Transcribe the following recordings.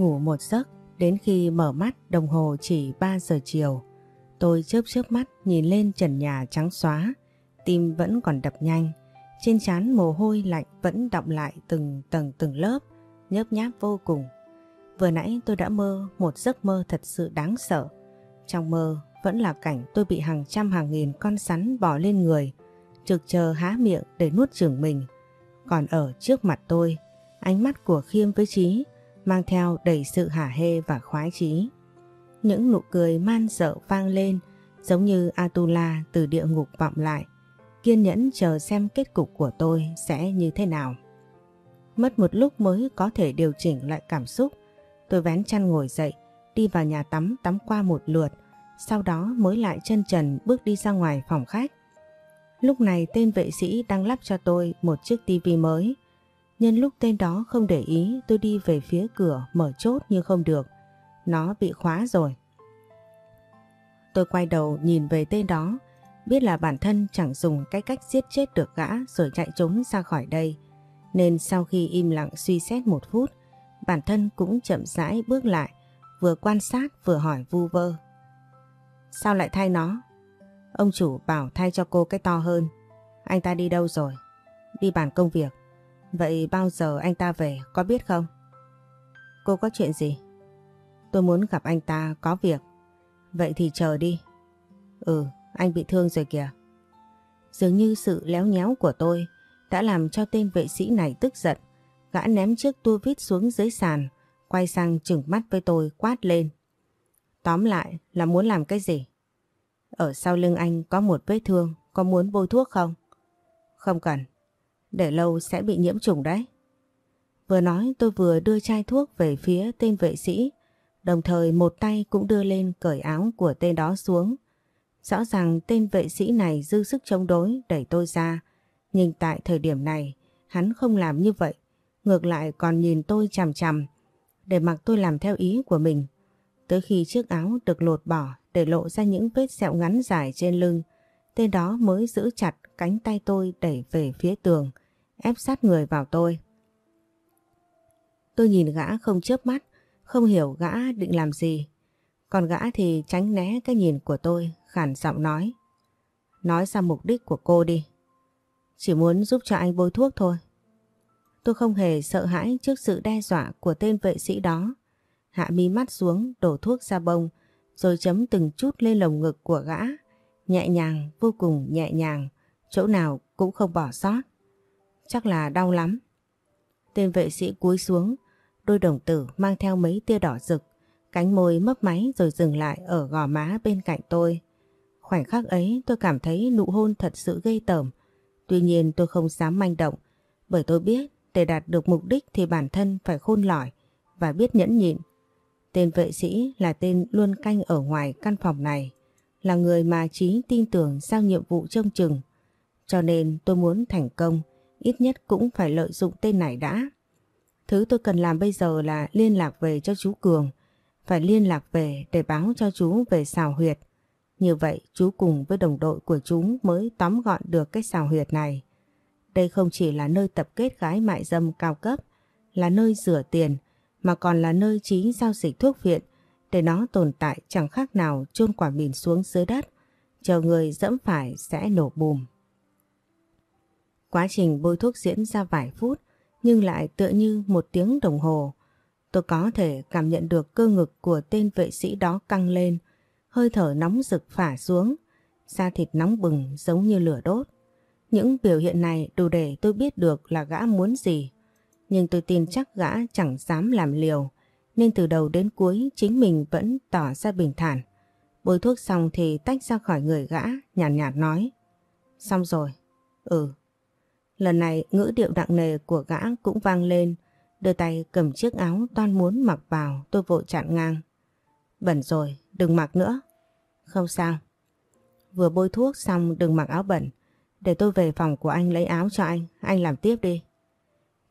Ngủ một giấc, đến khi mở mắt đồng hồ chỉ 3 giờ chiều. Tôi chớp chớp mắt nhìn lên trần nhà trắng xóa, tim vẫn còn đập nhanh. Trên trán mồ hôi lạnh vẫn đọng lại từng tầng từng lớp, nhớp nháp vô cùng. Vừa nãy tôi đã mơ một giấc mơ thật sự đáng sợ. Trong mơ vẫn là cảnh tôi bị hàng trăm hàng nghìn con sắn bỏ lên người, trực chờ há miệng để nuốt chửng mình. Còn ở trước mặt tôi, ánh mắt của Khiêm với Trí mang theo đầy sự hả hê và khoái chí. Những nụ cười man dợ vang lên giống như Atula từ địa ngục vọng lại, kiên nhẫn chờ xem kết cục của tôi sẽ như thế nào. Mất một lúc mới có thể điều chỉnh lại cảm xúc, tôi vén chăn ngồi dậy, đi vào nhà tắm tắm qua một lượt, sau đó mới lại chân trần bước đi ra ngoài phòng khách. Lúc này tên vệ sĩ đang lắp cho tôi một chiếc tivi mới, Nhân lúc tên đó không để ý tôi đi về phía cửa mở chốt nhưng không được. Nó bị khóa rồi. Tôi quay đầu nhìn về tên đó, biết là bản thân chẳng dùng cái cách giết chết được gã rồi chạy trốn ra khỏi đây. Nên sau khi im lặng suy xét một phút, bản thân cũng chậm rãi bước lại, vừa quan sát vừa hỏi vu vơ. Sao lại thay nó? Ông chủ bảo thay cho cô cái to hơn. Anh ta đi đâu rồi? Đi bàn công việc. Vậy bao giờ anh ta về có biết không? Cô có chuyện gì? Tôi muốn gặp anh ta có việc. Vậy thì chờ đi. Ừ, anh bị thương rồi kìa. Dường như sự léo nhéo của tôi đã làm cho tên vệ sĩ này tức giận. Gã ném chiếc tua vít xuống dưới sàn, quay sang chừng mắt với tôi quát lên. Tóm lại là muốn làm cái gì? Ở sau lưng anh có một vết thương, có muốn bôi thuốc không? Không cần, để lâu sẽ bị nhiễm trùng đấy. Vừa nói tôi vừa đưa chai thuốc về phía tên vệ sĩ, đồng thời một tay cũng đưa lên cởi áo của tên đó xuống. Rõ ràng tên vệ sĩ này dư sức chống đối đẩy tôi ra, nhưng tại thời điểm này hắn không làm như vậy, ngược lại còn nhìn tôi chằm chằm để mặc tôi làm theo ý của mình. Tới khi chiếc áo được lột bỏ để lộ ra những vết sẹo ngắn dài trên lưng, tên đó mới giữ chặt cánh tay tôi đẩy về phía tường, ép sát người vào tôi. Tôi nhìn gã không chớp mắt, không hiểu gã định làm gì. Còn gã thì tránh né cái nhìn của tôi, khản giọng nói. Nói ra mục đích của cô đi. Chỉ muốn giúp cho anh bôi thuốc thôi. Tôi không hề sợ hãi trước sự đe dọa của tên vệ sĩ đó. Hạ mi mắt xuống, đổ thuốc ra bông, rồi chấm từng chút lên lồng ngực của gã. Nhẹ nhàng, vô cùng nhẹ nhàng, chỗ nào cũng không bỏ sót. Chắc là đau lắm. Tên vệ sĩ cúi xuống, đôi đồng tử mang theo mấy tia đỏ rực, cánh môi mấp máy rồi dừng lại ở gò má bên cạnh tôi. Khoảnh khắc ấy tôi cảm thấy nụ hôn thật sự gây tởm. Tuy nhiên tôi không dám manh động, bởi tôi biết để đạt được mục đích thì bản thân phải khôn lỏi và biết nhẫn nhịn. Tên vệ sĩ là tên luôn canh ở ngoài căn phòng này, là người mà Trí tin tưởng giao nhiệm vụ trông chừng. Cho nên tôi muốn thành công ít nhất cũng phải lợi dụng tên này đã. Thứ tôi cần làm bây giờ là liên lạc về cho chú Cường, phải liên lạc về để báo cho chú về xào huyệt. Như vậy chú cùng với đồng đội của chú mới tóm gọn được cái xào huyệt này. Đây không chỉ là nơi tập kết gái mại dâm cao cấp, là nơi rửa tiền, mà còn là nơi trí giao dịch thuốc viện để nó tồn tại chẳng khác nào chôn quả mìn xuống dưới đất, chờ người dẫm phải sẽ nổ bùm. Quá trình bôi thuốc diễn ra vài phút nhưng lại tựa như một tiếng đồng hồ. Tôi có thể cảm nhận được cơ ngực của tên vệ sĩ đó căng lên, hơi thở nóng rực phả xuống, da thịt nóng bừng giống như lửa đốt. Những biểu hiện này đủ để tôi biết được là gã muốn gì. Nhưng tôi tin chắc gã chẳng dám làm liều, nên từ đầu đến cuối chính mình vẫn tỏ ra bình thản. Bôi thuốc xong thì tách ra khỏi người gã, nhàn nhạt, nhạt nói. Xong rồi. Ừ. Lần này ngữ điệu nặng nề của gã cũng vang lên, đưa tay cầm chiếc áo toan muốn mặc vào, tôi vội chặn ngang. Bẩn rồi, đừng mặc nữa. Không sao. Vừa bôi thuốc xong đừng mặc áo bẩn. Để tôi về phòng của anh lấy áo cho anh, anh làm tiếp đi.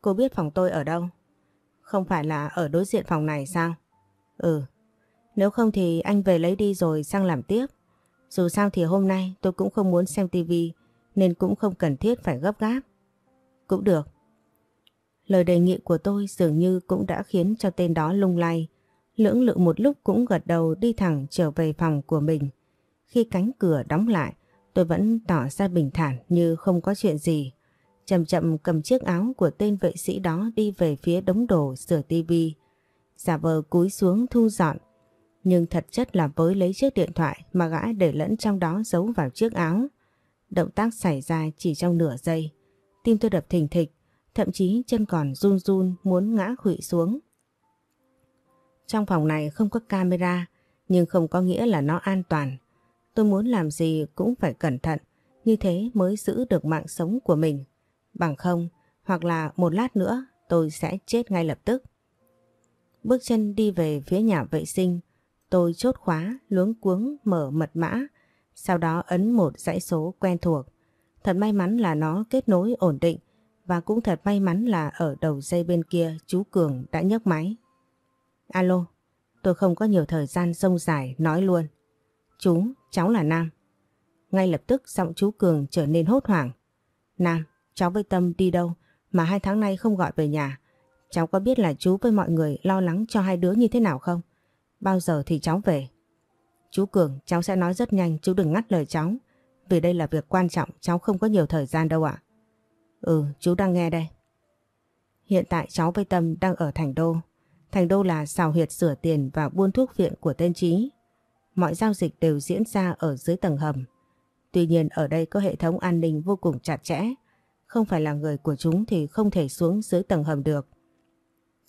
Cô biết phòng tôi ở đâu? Không phải là ở đối diện phòng này sao? Ừ. Nếu không thì anh về lấy đi rồi sang làm tiếp. Dù sao thì hôm nay tôi cũng không muốn xem tivi nên cũng không cần thiết phải gấp gáp. Cũng được. Lời đề nghị của tôi dường như cũng đã khiến cho tên đó lung lay. Lưỡng lự một lúc cũng gật đầu đi thẳng trở về phòng của mình. Khi cánh cửa đóng lại, tôi vẫn tỏ ra bình thản như không có chuyện gì. Chậm chậm cầm chiếc áo của tên vệ sĩ đó đi về phía đống đồ sửa tivi. Giả vờ cúi xuống thu dọn. Nhưng thật chất là với lấy chiếc điện thoại mà gã để lẫn trong đó giấu vào chiếc áo. Động tác xảy ra chỉ trong nửa giây. Tim tôi đập thình thịch, thậm chí chân còn run run muốn ngã khụy xuống. Trong phòng này không có camera, nhưng không có nghĩa là nó an toàn. Tôi muốn làm gì cũng phải cẩn thận, như thế mới giữ được mạng sống của mình. Bằng không, hoặc là một lát nữa tôi sẽ chết ngay lập tức. Bước chân đi về phía nhà vệ sinh, tôi chốt khóa, luống cuống mở mật mã, sau đó ấn một dãy số quen thuộc. Thật may mắn là nó kết nối ổn định và cũng thật may mắn là ở đầu dây bên kia chú Cường đã nhấc máy. Alo, tôi không có nhiều thời gian sông dài nói luôn. Chú, cháu là Nam. Ngay lập tức giọng chú Cường trở nên hốt hoảng. Nam, cháu với Tâm đi đâu mà hai tháng nay không gọi về nhà. Cháu có biết là chú với mọi người lo lắng cho hai đứa như thế nào không? Bao giờ thì cháu về? Chú Cường, cháu sẽ nói rất nhanh, chú đừng ngắt lời cháu. Vì đây là việc quan trọng, cháu không có nhiều thời gian đâu ạ. Ừ, chú đang nghe đây. Hiện tại cháu với Tâm đang ở Thành Đô. Thành Đô là xào huyệt sửa tiền và buôn thuốc viện của tên Trí. Mọi giao dịch đều diễn ra ở dưới tầng hầm. Tuy nhiên ở đây có hệ thống an ninh vô cùng chặt chẽ. Không phải là người của chúng thì không thể xuống dưới tầng hầm được.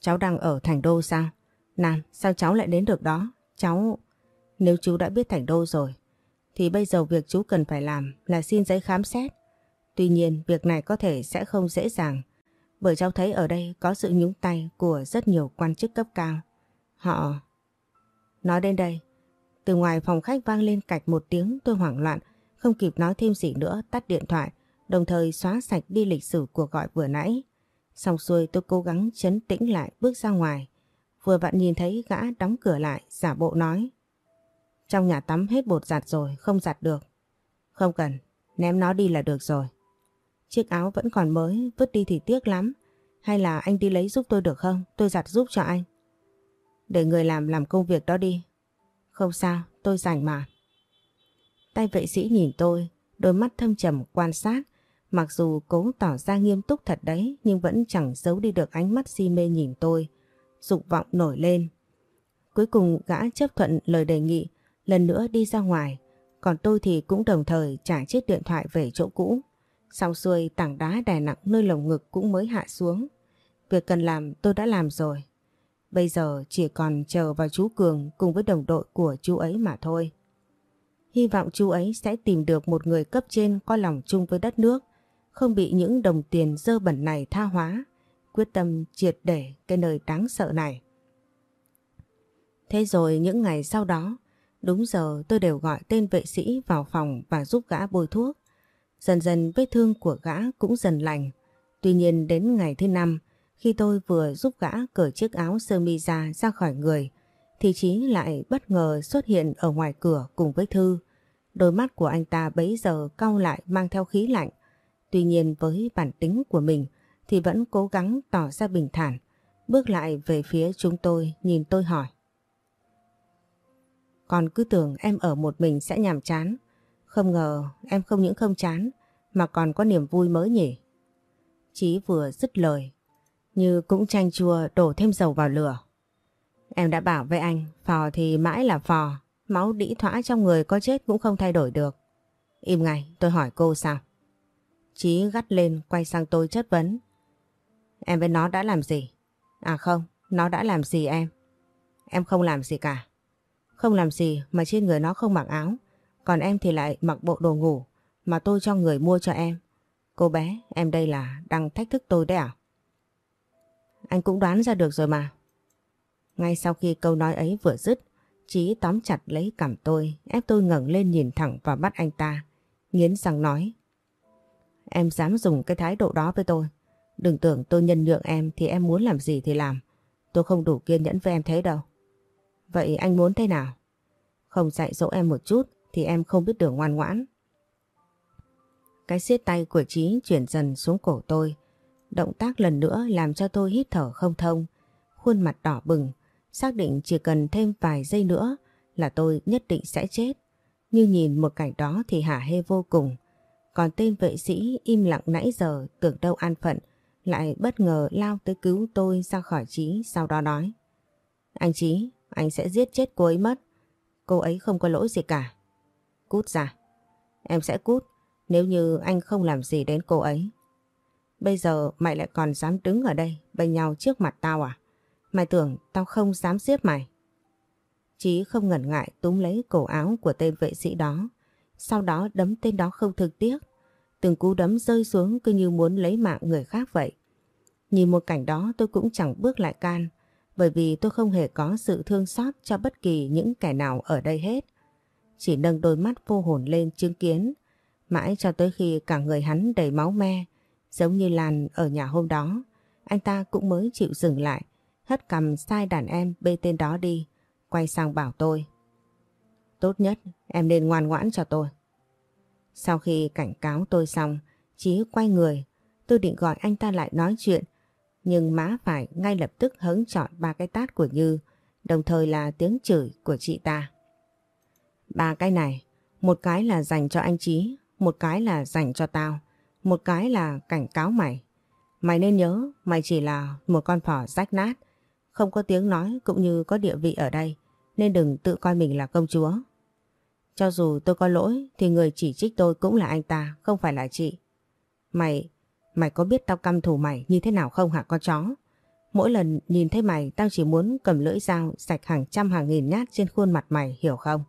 Cháu đang ở Thành Đô sao? Nam, sao cháu lại đến được đó? Cháu... Nếu chú đã biết Thành Đô rồi, thì bây giờ việc chú cần phải làm là xin giấy khám xét. Tuy nhiên, việc này có thể sẽ không dễ dàng, bởi cháu thấy ở đây có sự nhúng tay của rất nhiều quan chức cấp cao. Họ... Nói đến đây, từ ngoài phòng khách vang lên cạch một tiếng tôi hoảng loạn, không kịp nói thêm gì nữa tắt điện thoại, đồng thời xóa sạch đi lịch sử cuộc gọi vừa nãy. Xong xuôi tôi cố gắng chấn tĩnh lại bước ra ngoài, vừa vặn nhìn thấy gã đóng cửa lại, giả bộ nói. Trong nhà tắm hết bột giặt rồi, không giặt được. Không cần, ném nó đi là được rồi. Chiếc áo vẫn còn mới, vứt đi thì tiếc lắm. Hay là anh đi lấy giúp tôi được không? Tôi giặt giúp cho anh. Để người làm làm công việc đó đi. Không sao, tôi rảnh mà. Tay vệ sĩ nhìn tôi, đôi mắt thâm trầm quan sát. Mặc dù cố tỏ ra nghiêm túc thật đấy, nhưng vẫn chẳng giấu đi được ánh mắt si mê nhìn tôi. Dục vọng nổi lên. Cuối cùng gã chấp thuận lời đề nghị, lần nữa đi ra ngoài. Còn tôi thì cũng đồng thời trả chiếc điện thoại về chỗ cũ. Sau xuôi tảng đá đè nặng nơi lồng ngực cũng mới hạ xuống. Việc cần làm tôi đã làm rồi. Bây giờ chỉ còn chờ vào chú Cường cùng với đồng đội của chú ấy mà thôi. Hy vọng chú ấy sẽ tìm được một người cấp trên có lòng chung với đất nước, không bị những đồng tiền dơ bẩn này tha hóa, quyết tâm triệt để cái nơi đáng sợ này. Thế rồi những ngày sau đó, đúng giờ tôi đều gọi tên vệ sĩ vào phòng và giúp gã bôi thuốc. Dần dần vết thương của gã cũng dần lành. Tuy nhiên đến ngày thứ năm, khi tôi vừa giúp gã cởi chiếc áo sơ mi ra ra khỏi người, thì Chí lại bất ngờ xuất hiện ở ngoài cửa cùng với Thư. Đôi mắt của anh ta bấy giờ cau lại mang theo khí lạnh. Tuy nhiên với bản tính của mình thì vẫn cố gắng tỏ ra bình thản, bước lại về phía chúng tôi nhìn tôi hỏi. Còn cứ tưởng em ở một mình sẽ nhàm chán. Không ngờ em không những không chán mà còn có niềm vui mới nhỉ. Chí vừa dứt lời, như cũng chanh chua đổ thêm dầu vào lửa. Em đã bảo với anh, phò thì mãi là phò, máu đĩ thỏa trong người có chết cũng không thay đổi được. Im ngay, tôi hỏi cô sao? Chí gắt lên quay sang tôi chất vấn. Em với nó đã làm gì? À không, nó đã làm gì em? Em không làm gì cả. Không làm gì mà trên người nó không mặc áo, còn em thì lại mặc bộ đồ ngủ, mà tôi cho người mua cho em. Cô bé, em đây là đang thách thức tôi đấy à? Anh cũng đoán ra được rồi mà. Ngay sau khi câu nói ấy vừa dứt, Chí tóm chặt lấy cằm tôi, ép tôi ngẩng lên nhìn thẳng vào mắt anh ta, nghiến răng nói. Em dám dùng cái thái độ đó với tôi. Đừng tưởng tôi nhân nhượng em thì em muốn làm gì thì làm. Tôi không đủ kiên nhẫn với em thế đâu. Vậy anh muốn thế nào? Không dạy dỗ em một chút thì em không biết đường ngoan ngoãn. Cái siết tay của Trí chuyển dần xuống cổ tôi. Động tác lần nữa làm cho tôi hít thở không thông. Khuôn mặt đỏ bừng. Xác định chỉ cần thêm vài giây nữa là tôi nhất định sẽ chết. Như nhìn một cảnh đó thì hả hê vô cùng. Còn tên vệ sĩ im lặng nãy giờ tưởng đâu an phận lại bất ngờ lao tới cứu tôi ra khỏi Trí sau đó nói. Anh Trí, anh sẽ giết chết cô ấy mất. Cô ấy không có lỗi gì cả. Cút ra. Em sẽ cút, nếu như anh không làm gì đến cô ấy. Bây giờ mày lại còn dám đứng ở đây bênh nhau trước mặt tao à? Mày tưởng tao không dám giết mày. Chí không ngần ngại túm lấy cổ áo của tên vệ sĩ đó. Sau đó đấm tên đó không thực tiếc. Từng cú đấm rơi xuống cứ như muốn lấy mạng người khác vậy. Nhìn một cảnh đó tôi cũng chẳng bước lại can. Bởi vì tôi không hề có sự thương xót cho bất kỳ những kẻ nào ở đây hết. Chỉ nâng đôi mắt vô hồn lên chứng kiến. Mãi cho tới khi cả người hắn đầy máu me. Giống như làn ở nhà hôm đó. Anh ta cũng mới chịu dừng lại. Hất cầm sai đàn em bê tên đó đi. Quay sang bảo tôi. Tốt nhất em nên ngoan ngoãn cho tôi. Sau khi cảnh cáo tôi xong, Chí quay người. Tôi định gọi anh ta lại nói chuyện nhưng má phải ngay lập tức hứng chọn ba cái tát của Như, đồng thời là tiếng chửi của chị ta. Ba cái này, một cái là dành cho anh Chí, một cái là dành cho tao, một cái là cảnh cáo mày. Mày nên nhớ, mày chỉ là một con phỏ rách nát, không có tiếng nói cũng như có địa vị ở đây, nên đừng tự coi mình là công chúa. Cho dù tôi có lỗi thì người chỉ trích tôi cũng là anh ta, không phải là chị. Mày, Mày có biết tao căm thù mày như thế nào không hả con chó? Mỗi lần nhìn thấy mày tao chỉ muốn cầm lưỡi dao sạch hàng trăm hàng nghìn nhát trên khuôn mặt mày hiểu không?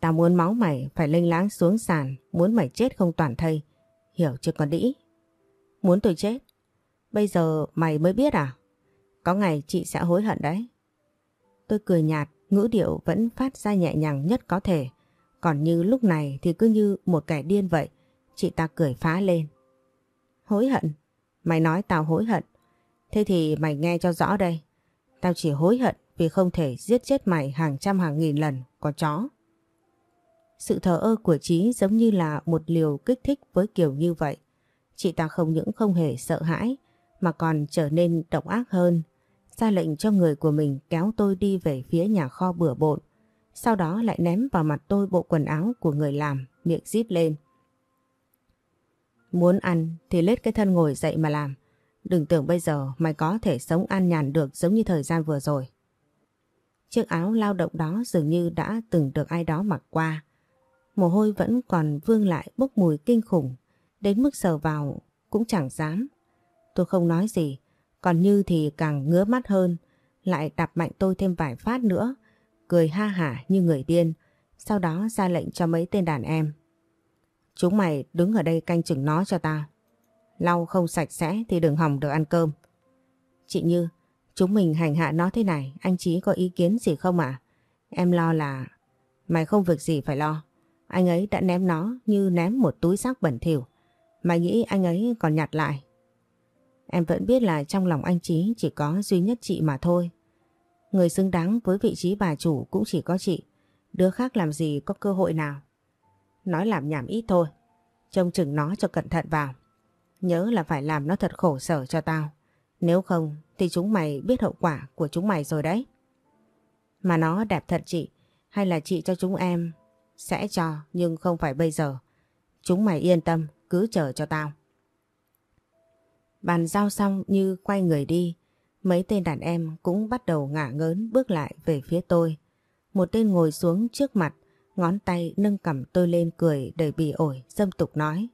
Tao muốn máu mày phải lênh láng xuống sàn, muốn mày chết không toàn thây. Hiểu chưa con đĩ? Muốn tôi chết? Bây giờ mày mới biết à? Có ngày chị sẽ hối hận đấy. Tôi cười nhạt, ngữ điệu vẫn phát ra nhẹ nhàng nhất có thể. Còn như lúc này thì cứ như một kẻ điên vậy. Chị ta cười phá lên. Hối hận? Mày nói tao hối hận. Thế thì mày nghe cho rõ đây. Tao chỉ hối hận vì không thể giết chết mày hàng trăm hàng nghìn lần, có chó. Sự thờ ơ của Trí giống như là một liều kích thích với kiểu như vậy. Chị ta không những không hề sợ hãi mà còn trở nên độc ác hơn. Ra lệnh cho người của mình kéo tôi đi về phía nhà kho bừa bộn. Sau đó lại ném vào mặt tôi bộ quần áo của người làm, miệng rít lên. Muốn ăn thì lết cái thân ngồi dậy mà làm. Đừng tưởng bây giờ mày có thể sống an nhàn được giống như thời gian vừa rồi. Chiếc áo lao động đó dường như đã từng được ai đó mặc qua. Mồ hôi vẫn còn vương lại bốc mùi kinh khủng. Đến mức sờ vào cũng chẳng dám. Tôi không nói gì. Còn Như thì càng ngứa mắt hơn. Lại đạp mạnh tôi thêm vài phát nữa. Cười ha hả như người điên. Sau đó ra lệnh cho mấy tên đàn em Chúng mày đứng ở đây canh chừng nó cho ta. Lau không sạch sẽ thì đừng hỏng được ăn cơm. Chị Như, chúng mình hành hạ nó thế này, anh Chí có ý kiến gì không ạ? Em lo là... Mày không việc gì phải lo. Anh ấy đã ném nó như ném một túi rác bẩn thỉu. Mày nghĩ anh ấy còn nhặt lại. Em vẫn biết là trong lòng anh Chí chỉ có duy nhất chị mà thôi. Người xứng đáng với vị trí bà chủ cũng chỉ có chị. Đứa khác làm gì có cơ hội nào. Nói làm nhảm ít thôi. Trông chừng nó cho cẩn thận vào. Nhớ là phải làm nó thật khổ sở cho tao. Nếu không, thì chúng mày biết hậu quả của chúng mày rồi đấy. Mà nó đẹp thật chị. Hay là chị cho chúng em sẽ cho, nhưng không phải bây giờ. Chúng mày yên tâm, cứ chờ cho tao. Bàn giao xong như quay người đi. Mấy tên đàn em cũng bắt đầu ngả ngớn bước lại về phía tôi. Một tên ngồi xuống trước mặt Ngón tay nâng cầm tôi lên cười đầy bì ổi, dâm tục nói.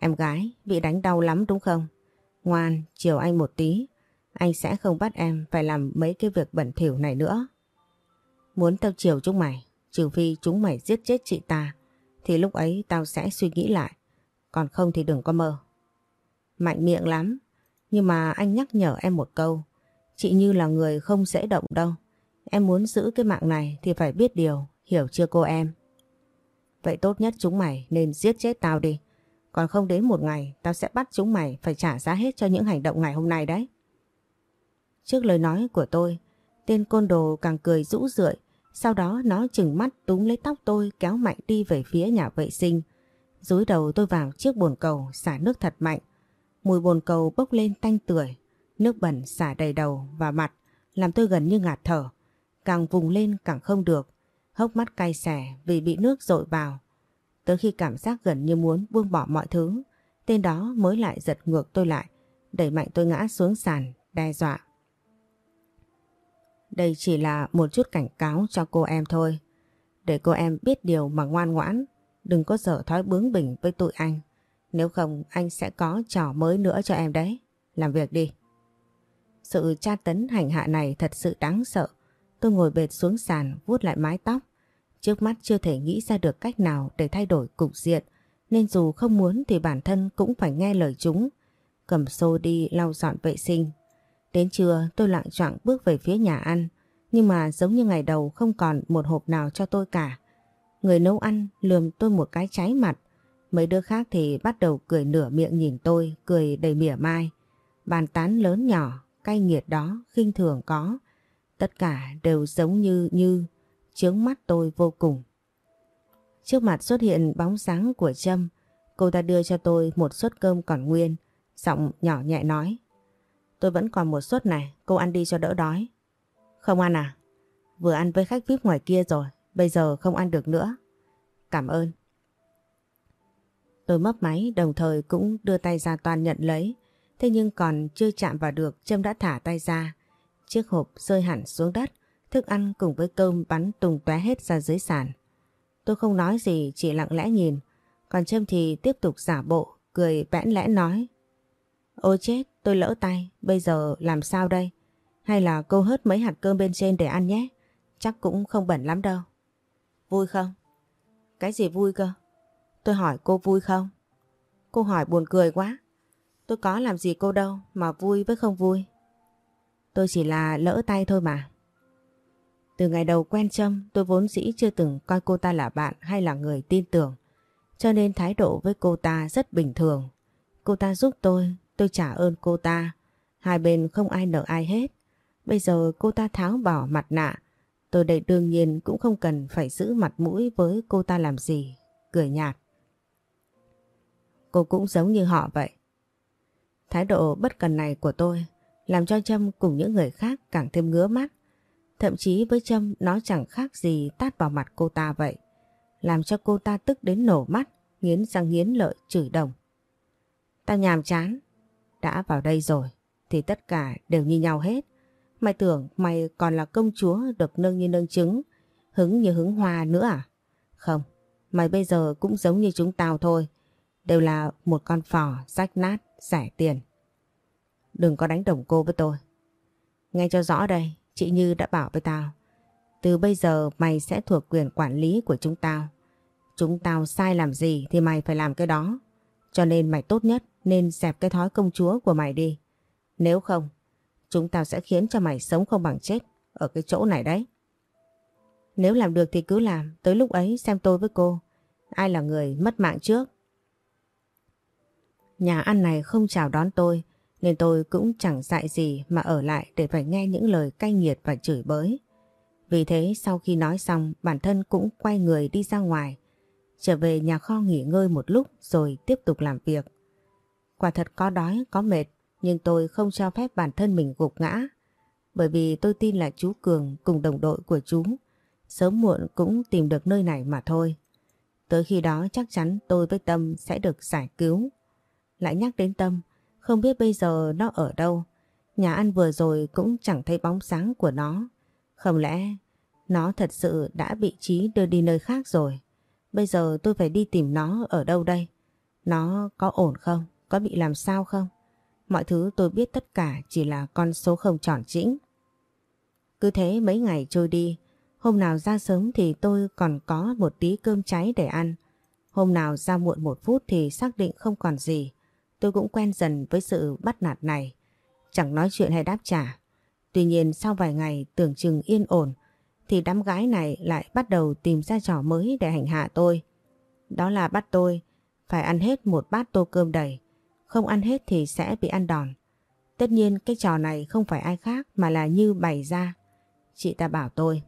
Em gái, bị đánh đau lắm đúng không? Ngoan, chiều anh một tí. Anh sẽ không bắt em phải làm mấy cái việc bẩn thỉu này nữa. Muốn tao chiều chúng mày, trừ phi chúng mày giết chết chị ta. thì lúc ấy tao sẽ suy nghĩ lại. Còn không thì đừng có mơ. Mạnh miệng lắm. Nhưng mà anh nhắc nhở em một câu. Chị Như là người không dễ động đâu. Em muốn giữ cái mạng này thì phải biết điều. Hiểu chưa cô em? Vậy tốt nhất chúng mày nên giết chết tao đi. Còn không đến một ngày tao sẽ bắt chúng mày phải trả giá hết cho những hành động ngày hôm nay đấy. Trước lời nói của tôi, tên côn đồ càng cười rũ rượi. Sau đó nó chừng mắt túm lấy tóc tôi kéo mạnh đi về phía nhà vệ sinh. Dúi đầu tôi vào chiếc bồn cầu xả nước thật mạnh. Mùi bồn cầu bốc lên tanh tưởi. Nước bẩn xả đầy đầu và mặt làm tôi gần như ngạt thở. Càng vùng lên càng không được. Hốc mắt cay xẻ vì bị nước dội vào. Tới khi cảm giác gần như muốn buông bỏ mọi thứ, tên đó mới lại giật ngược tôi lại, đẩy mạnh tôi ngã xuống sàn, đe dọa. Đây chỉ là một chút cảnh cáo cho cô em thôi. Để cô em biết điều mà ngoan ngoãn, đừng có dở thói bướng bỉnh với tụi anh. Nếu không anh sẽ có trò mới nữa cho em đấy. Làm việc đi. Sự tra tấn hành hạ này thật sự đáng sợ. Tôi ngồi bệt xuống sàn vuốt lại mái tóc. Trước mắt chưa thể nghĩ ra được cách nào để thay đổi cục diện. Nên dù không muốn thì bản thân cũng phải nghe lời chúng. Cầm xô đi lau dọn vệ sinh. Đến trưa tôi lặng choạng bước về phía nhà ăn. Nhưng mà giống như ngày đầu không còn một hộp nào cho tôi cả. Người nấu ăn lườm tôi một cái cháy mặt. Mấy đứa khác thì bắt đầu cười nửa miệng nhìn tôi, cười đầy mỉa mai. Bàn tán lớn nhỏ, cay nghiệt đó, khinh thường có. Tất cả đều giống như như chướng mắt tôi vô cùng. Trước mặt xuất hiện bóng sáng của Trâm, cô ta đưa cho tôi một suất cơm còn nguyên, giọng nhỏ nhẹ nói. Tôi vẫn còn một suất này, cô ăn đi cho đỡ đói. Không ăn à? Vừa ăn với khách VIP ngoài kia rồi, bây giờ không ăn được nữa. Cảm ơn. Tôi mấp máy đồng thời cũng đưa tay ra toàn nhận lấy. Thế nhưng còn chưa chạm vào được Trâm đã thả tay ra. Chiếc hộp rơi hẳn xuống đất. Thức ăn cùng với cơm bắn tung tóe hết ra dưới sàn. Tôi không nói gì chỉ lặng lẽ nhìn. Còn Trâm thì tiếp tục giả bộ, cười bẽn lẽ nói. Ôi chết, tôi lỡ tay, bây giờ làm sao đây? Hay là cô hớt mấy hạt cơm bên trên để ăn nhé? Chắc cũng không bẩn lắm đâu. Vui không? Cái gì vui cơ? Tôi hỏi cô vui không? Cô hỏi buồn cười quá. Tôi có làm gì cô đâu mà vui với không vui. Tôi chỉ là lỡ tay thôi mà. Từ ngày đầu quen Trâm tôi vốn dĩ chưa từng coi cô ta là bạn hay là người tin tưởng. Cho nên thái độ với cô ta rất bình thường. Cô ta giúp tôi, tôi trả ơn cô ta. Hai bên không ai nợ ai hết. Bây giờ cô ta tháo bỏ mặt nạ. Tôi đây đương nhiên cũng không cần phải giữ mặt mũi với cô ta làm gì. Cười nhạt. Cô cũng giống như họ vậy. Thái độ bất cần này của tôi làm cho Trâm cùng những người khác càng thêm ngứa mắt. Thậm chí với Trâm nó chẳng khác gì tát vào mặt cô ta vậy. Làm cho cô ta tức đến nổ mắt, nghiến răng nghiến lợi chửi đồng. Tao nhàm chán. Đã vào đây rồi thì tất cả đều như nhau hết. Mày tưởng mày còn là công chúa được nâng như nâng trứng, hứng như hứng hoa nữa à? Không, mày bây giờ cũng giống như chúng tao thôi. Đều là một con phò rách nát, rẻ tiền. Đừng có đánh đồng cô với tôi. Nghe cho rõ đây, chị Như đã bảo với tao. Từ bây giờ mày sẽ thuộc quyền quản lý của chúng tao. Chúng tao sai làm gì thì mày phải làm cái đó. Cho nên mày tốt nhất nên dẹp cái thói công chúa của mày đi. Nếu không, chúng tao sẽ khiến cho mày sống không bằng chết ở cái chỗ này đấy. Nếu làm được thì cứ làm, tới lúc ấy xem tôi với cô. Ai là người mất mạng trước? Nhà ăn này không chào đón tôi, nên tôi cũng chẳng dại gì mà ở lại để phải nghe những lời cay nghiệt và chửi bới. Vì thế sau khi nói xong bản thân cũng quay người đi ra ngoài, trở về nhà kho nghỉ ngơi một lúc rồi tiếp tục làm việc. Quả thật có đói, có mệt, nhưng tôi không cho phép bản thân mình gục ngã. Bởi vì tôi tin là chú Cường cùng đồng đội của chú sớm muộn cũng tìm được nơi này mà thôi. Tới khi đó chắc chắn tôi với Tâm sẽ được giải cứu. Lại nhắc đến Tâm, không biết bây giờ nó ở đâu. Nhà ăn vừa rồi cũng chẳng thấy bóng sáng của nó. Không lẽ nó thật sự đã bị trí đưa đi nơi khác rồi. Bây giờ tôi phải đi tìm nó ở đâu đây? Nó có ổn không? Có bị làm sao không? Mọi thứ tôi biết tất cả chỉ là con số không tròn chỉnh. Cứ thế mấy ngày trôi đi, hôm nào ra sớm thì tôi còn có một tí cơm cháy để ăn. Hôm nào ra muộn một phút thì xác định không còn gì. Tôi cũng quen dần với sự bắt nạt này. Chẳng nói chuyện hay đáp trả. Tuy nhiên sau vài ngày tưởng chừng yên ổn thì đám gái này lại bắt đầu tìm ra trò mới để hành hạ tôi. Đó là bắt tôi phải ăn hết một bát tô cơm đầy. Không ăn hết thì sẽ bị ăn đòn. Tất nhiên cái trò này không phải ai khác mà là Như bày ra. Chị ta bảo tôi.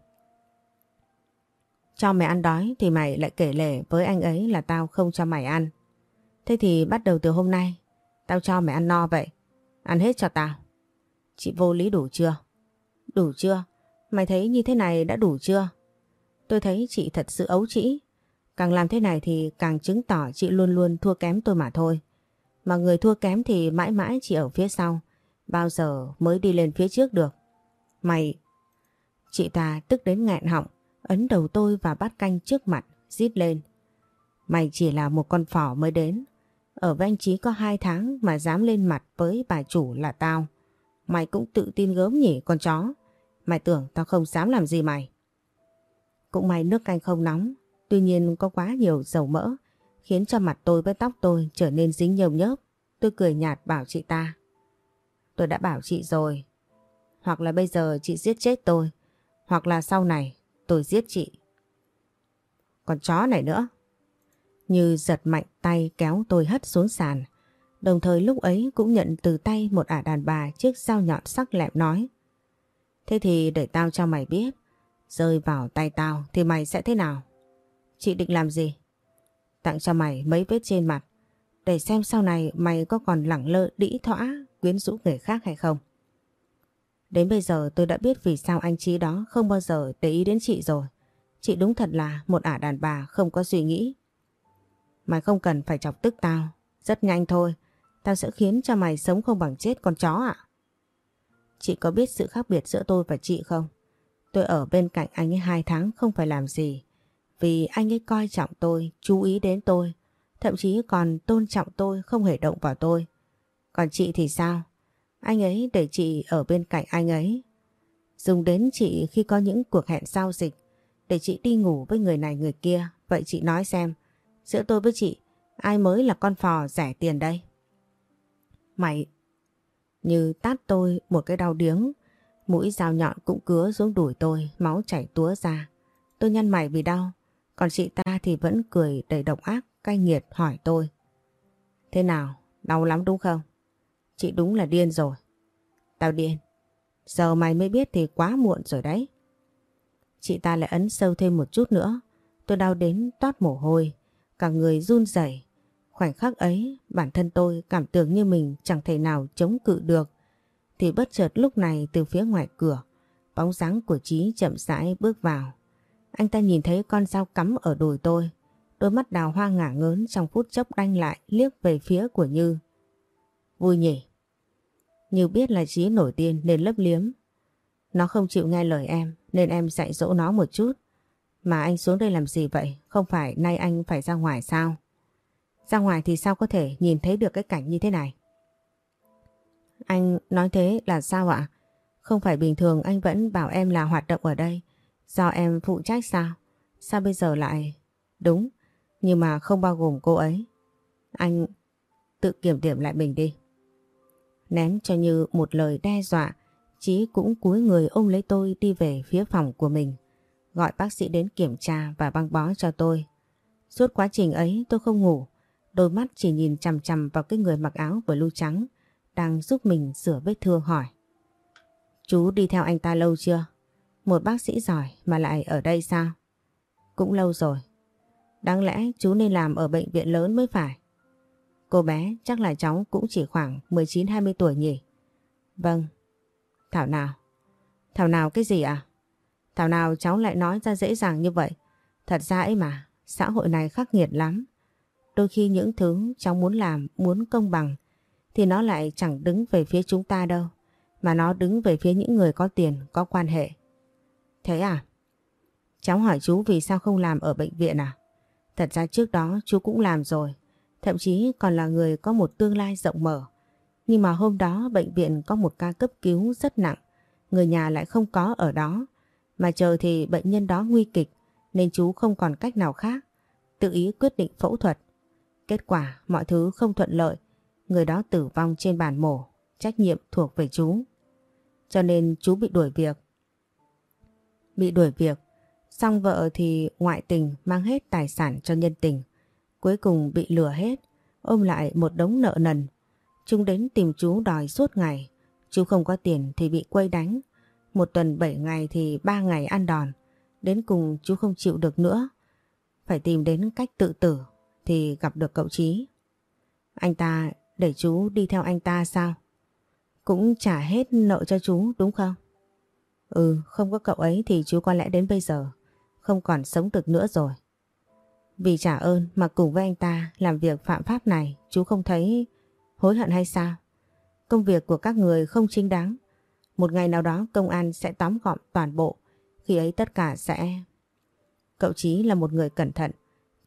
Cho mày ăn đói thì mày lại kể lể với anh ấy là tao không cho mày ăn. Thế thì bắt đầu từ hôm nay, tao cho mày ăn no vậy. Ăn hết cho tao. Chị vô lý đủ chưa? Đủ chưa? Mày thấy như thế này đã đủ chưa? Tôi thấy chị thật sự ấu trĩ. Càng làm thế này thì càng chứng tỏ chị luôn luôn thua kém tôi mà thôi. Mà người thua kém thì mãi mãi chỉ ở phía sau. Bao giờ mới đi lên phía trước được. Mày... Chị ta tức đến nghẹn họng, ấn đầu tôi và bát canh trước mặt, rít lên. Mày chỉ là một con phỏ mới đến. Ở với anh Chí có hai tháng mà dám lên mặt với bà chủ là tao. Mày cũng tự tin gớm nhỉ con chó. Mày tưởng tao không dám làm gì mày. Cũng may nước canh không nóng, tuy nhiên có quá nhiều dầu mỡ, khiến cho mặt tôi với tóc tôi trở nên dính nhầm nhớp. Tôi cười nhạt bảo chị ta. Tôi đã bảo chị rồi. Hoặc là bây giờ chị giết chết tôi, hoặc là sau này tôi giết chị. Còn chó này nữa. Như giật mạnh tay kéo tôi hất xuống sàn. Đồng thời lúc ấy cũng nhận từ tay một ả đàn bà chiếc dao nhọn sắc lẹm nói. Thế thì để tao cho mày biết. Rơi vào tay tao thì mày sẽ thế nào? Chị định làm gì? Tặng cho mày mấy vết trên mặt. Để xem sau này mày có còn lẳng lơ đĩ thỏa quyến rũ người khác hay không. Đến bây giờ tôi đã biết vì sao anh Chí đó không bao giờ để ý đến chị rồi. Chị đúng thật là một ả đàn bà không có suy nghĩ. Mày không cần phải chọc tức tao. Rất nhanh thôi. Tao sẽ khiến cho mày sống không bằng chết con chó ạ. Chị có biết sự khác biệt giữa tôi và chị không? Tôi ở bên cạnh anh ấy hai tháng không phải làm gì. Vì anh ấy coi trọng tôi, chú ý đến tôi. Thậm chí còn tôn trọng tôi, không hề động vào tôi. Còn chị thì sao? Anh ấy để chị ở bên cạnh anh ấy. Dùng đến chị khi có những cuộc hẹn giao dịch. Để chị đi ngủ với người này người kia. Vậy chị nói xem, giữa tôi với chị, ai mới là con phò rẻ tiền đây? Mày như tát tôi một cái đau điếng, mũi dao nhọn cũng cứa xuống đùi tôi, máu chảy túa ra. Tôi nhăn mày vì đau, còn chị ta thì vẫn cười đầy độc ác, cay nghiệt hỏi tôi. Thế nào, đau lắm đúng không? Chị đúng là điên rồi. Tao điên. Giờ mày mới biết thì quá muộn rồi đấy. Chị ta lại ấn sâu thêm một chút nữa. Tôi đau đến toát mồ hôi. Cả người run rẩy Khoảnh khắc ấy bản thân tôi cảm tưởng như mình chẳng thể nào chống cự được. Thì bất chợt lúc này từ phía ngoài cửa, bóng dáng của Trí chậm rãi bước vào. Anh ta nhìn thấy con dao cắm ở đùi tôi. Đôi mắt đào hoa ngả ngớn trong phút chốc đanh lại liếc về phía của Như. Vui nhỉ? Như biết là Trí nổi tiên nên lấp liếm. Nó không chịu nghe lời em nên em dạy dỗ nó một chút. Mà anh xuống đây làm gì vậy? Không phải nay anh phải ra ngoài sao? Ra ngoài thì sao có thể nhìn thấy được cái cảnh như thế này? Anh nói thế là sao ạ? Không phải bình thường anh vẫn bảo em là hoạt động ở đây. Do em phụ trách sao? Sao bây giờ lại... Đúng, nhưng mà không bao gồm cô ấy. Anh tự kiểm điểm lại mình đi. Ném cho như một lời đe dọa, Chí cũng cúi người ôm lấy tôi đi về phía phòng của mình. Gọi bác sĩ đến kiểm tra và băng bó cho tôi. Suốt quá trình ấy, tôi không ngủ. Đôi mắt chỉ nhìn chằm chằm vào cái người mặc áo blue trắng, đang giúp mình sửa vết thương hỏi. Chú đi theo anh ta lâu chưa? Một bác sĩ giỏi mà lại ở đây sao? Cũng lâu rồi. Đáng lẽ chú nên làm ở bệnh viện lớn mới phải. Cô bé, chắc là cháu cũng chỉ khoảng 19-20 tuổi nhỉ? Vâng. Thảo nào? Thảo nào cái gì à? Thảo nào cháu lại nói ra dễ dàng như vậy? Thật ra ấy mà, xã hội này khắc nghiệt lắm. Đôi khi những thứ cháu muốn làm, muốn công bằng thì nó lại chẳng đứng về phía chúng ta đâu. Mà nó đứng về phía những người có tiền, có quan hệ. Thế à? Cháu hỏi chú vì sao không làm ở bệnh viện à? Thật ra trước đó chú cũng làm rồi. Thậm chí còn là người có một tương lai rộng mở. Nhưng mà hôm đó bệnh viện có một ca cấp cứu rất nặng. Người nhà lại không có ở đó. Mà chờ thì bệnh nhân đó nguy kịch nên chú không còn cách nào khác tự ý quyết định phẫu thuật. Kết quả mọi thứ không thuận lợi, người đó tử vong trên bàn mổ, trách nhiệm thuộc về chú. Cho nên chú bị đuổi việc. Bị đuổi việc, xong vợ thì ngoại tình mang hết tài sản cho nhân tình. Cuối cùng bị lừa hết, ôm lại một đống nợ nần. Chúng đến tìm chú đòi suốt ngày. Chú không có tiền thì bị quay đánh. Một tuần 7 ngày thì 3 ngày ăn đòn. Đến cùng chú không chịu được nữa. Phải tìm đến cách tự tử thì gặp được cậu Trí. Anh ta để chú đi theo anh ta sao? Cũng trả hết nợ cho chú đúng không? Ừ, không có cậu ấy thì chú có lẽ đến bây giờ không còn sống được nữa rồi. Vì trả ơn mà cùng với anh ta làm việc phạm pháp này chú không thấy hối hận hay sao? Công việc của các người không chính đáng. Một ngày nào đó công an sẽ tóm gọn toàn bộ. Khi ấy tất cả sẽ... Cậu Chí là một người cẩn thận.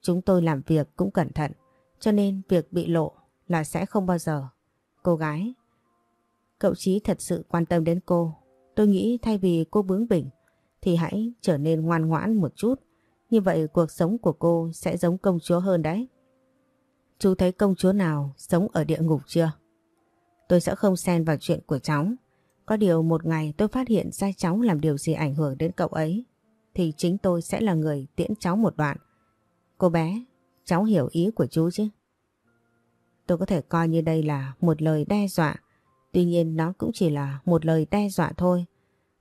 Chúng tôi làm việc cũng cẩn thận. Cho nên việc bị lộ là sẽ không bao giờ. Cô gái, cậu Chí thật sự quan tâm đến cô. Tôi nghĩ thay vì cô bướng bỉnh thì hãy trở nên ngoan ngoãn một chút. Như vậy cuộc sống của cô sẽ giống công chúa hơn đấy. Chú thấy công chúa nào sống ở địa ngục chưa? Tôi sẽ không xen vào chuyện của cháu. Có điều một ngày tôi phát hiện ra cháu làm điều gì ảnh hưởng đến cậu ấy thì chính tôi sẽ là người tiễn cháu một đoạn. Cô bé, cháu hiểu ý của chú chứ? Tôi có thể coi như đây là một lời đe dọa. Tuy nhiên nó cũng chỉ là một lời đe dọa thôi.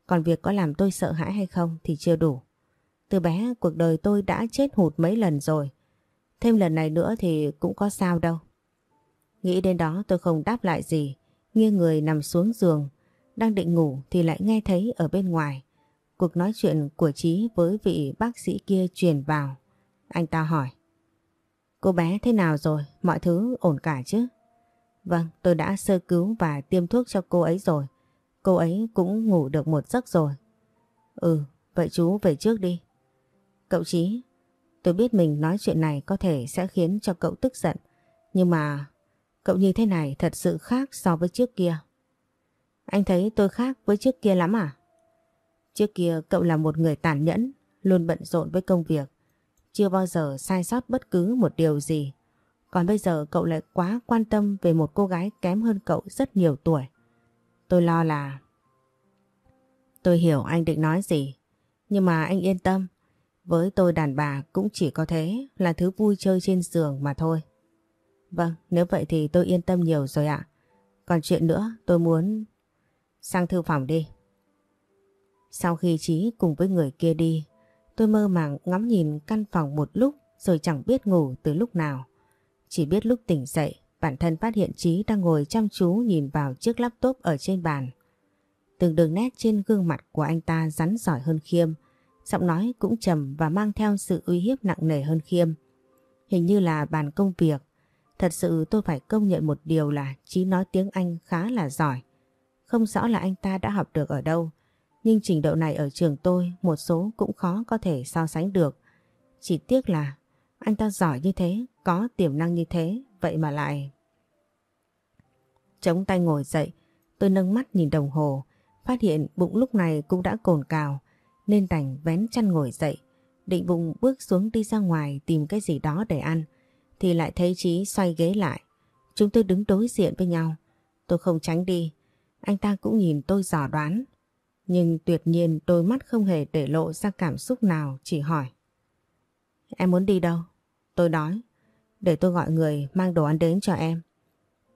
Còn việc có làm tôi sợ hãi hay không thì chưa đủ. Từ bé cuộc đời tôi đã chết hụt mấy lần rồi. Thêm lần này nữa thì cũng có sao đâu. Nghĩ đến đó tôi không đáp lại gì. Nghiêng người nằm xuống giường. Đang định ngủ thì lại nghe thấy ở bên ngoài. Cuộc nói chuyện của Trí với vị bác sĩ kia truyền vào. Anh ta hỏi. Cô bé thế nào rồi? Mọi thứ ổn cả chứ? Vâng, tôi đã sơ cứu và tiêm thuốc cho cô ấy rồi. Cô ấy cũng ngủ được một giấc rồi. Ừ, vậy chú về trước đi. Cậu Chí, tôi biết mình nói chuyện này có thể sẽ khiến cho cậu tức giận. Nhưng mà cậu như thế này thật sự khác so với trước kia. Anh thấy tôi khác với trước kia lắm à? Trước kia cậu là một người tàn nhẫn, luôn bận rộn với công việc. Chưa bao giờ sai sót bất cứ một điều gì. Còn bây giờ cậu lại quá quan tâm về một cô gái kém hơn cậu rất nhiều tuổi. Tôi lo là... Tôi hiểu anh định nói gì. Nhưng mà anh yên tâm. Với tôi đàn bà cũng chỉ có thế là thứ vui chơi trên giường mà thôi. Vâng, nếu vậy thì tôi yên tâm nhiều rồi ạ. Còn chuyện nữa tôi muốn... Sang thư phòng đi. Sau khi Trí cùng với người kia đi, tôi mơ màng ngắm nhìn căn phòng một lúc rồi chẳng biết ngủ từ lúc nào. Chỉ biết lúc tỉnh dậy, bản thân phát hiện Trí đang ngồi chăm chú nhìn vào chiếc laptop ở trên bàn. Từng đường nét trên gương mặt của anh ta rắn giỏi hơn Khiêm, giọng nói cũng trầm và mang theo sự uy hiếp nặng nề hơn Khiêm. Hình như là bàn công việc, thật sự tôi phải công nhận một điều là Trí nói tiếng Anh khá là giỏi. Không rõ là anh ta đã học được ở đâu, nhưng trình độ này ở trường tôi một số cũng khó có thể so sánh được. Chỉ tiếc là anh ta giỏi như thế, có tiềm năng như thế, vậy mà lại... Chống tay ngồi dậy, tôi nâng mắt nhìn đồng hồ, phát hiện bụng lúc này cũng đã cồn cào, nên đành vén chăn ngồi dậy, định bụng bước xuống đi ra ngoài tìm cái gì đó để ăn, thì lại thấy Chí xoay ghế lại. Chúng tôi đứng đối diện với nhau, tôi không tránh đi, anh ta cũng nhìn tôi dò đoán, nhưng tuyệt nhiên đôi mắt không hề để lộ ra cảm xúc nào chỉ hỏi. Em muốn đi đâu? Tôi nói. Để tôi gọi người mang đồ ăn đến cho em.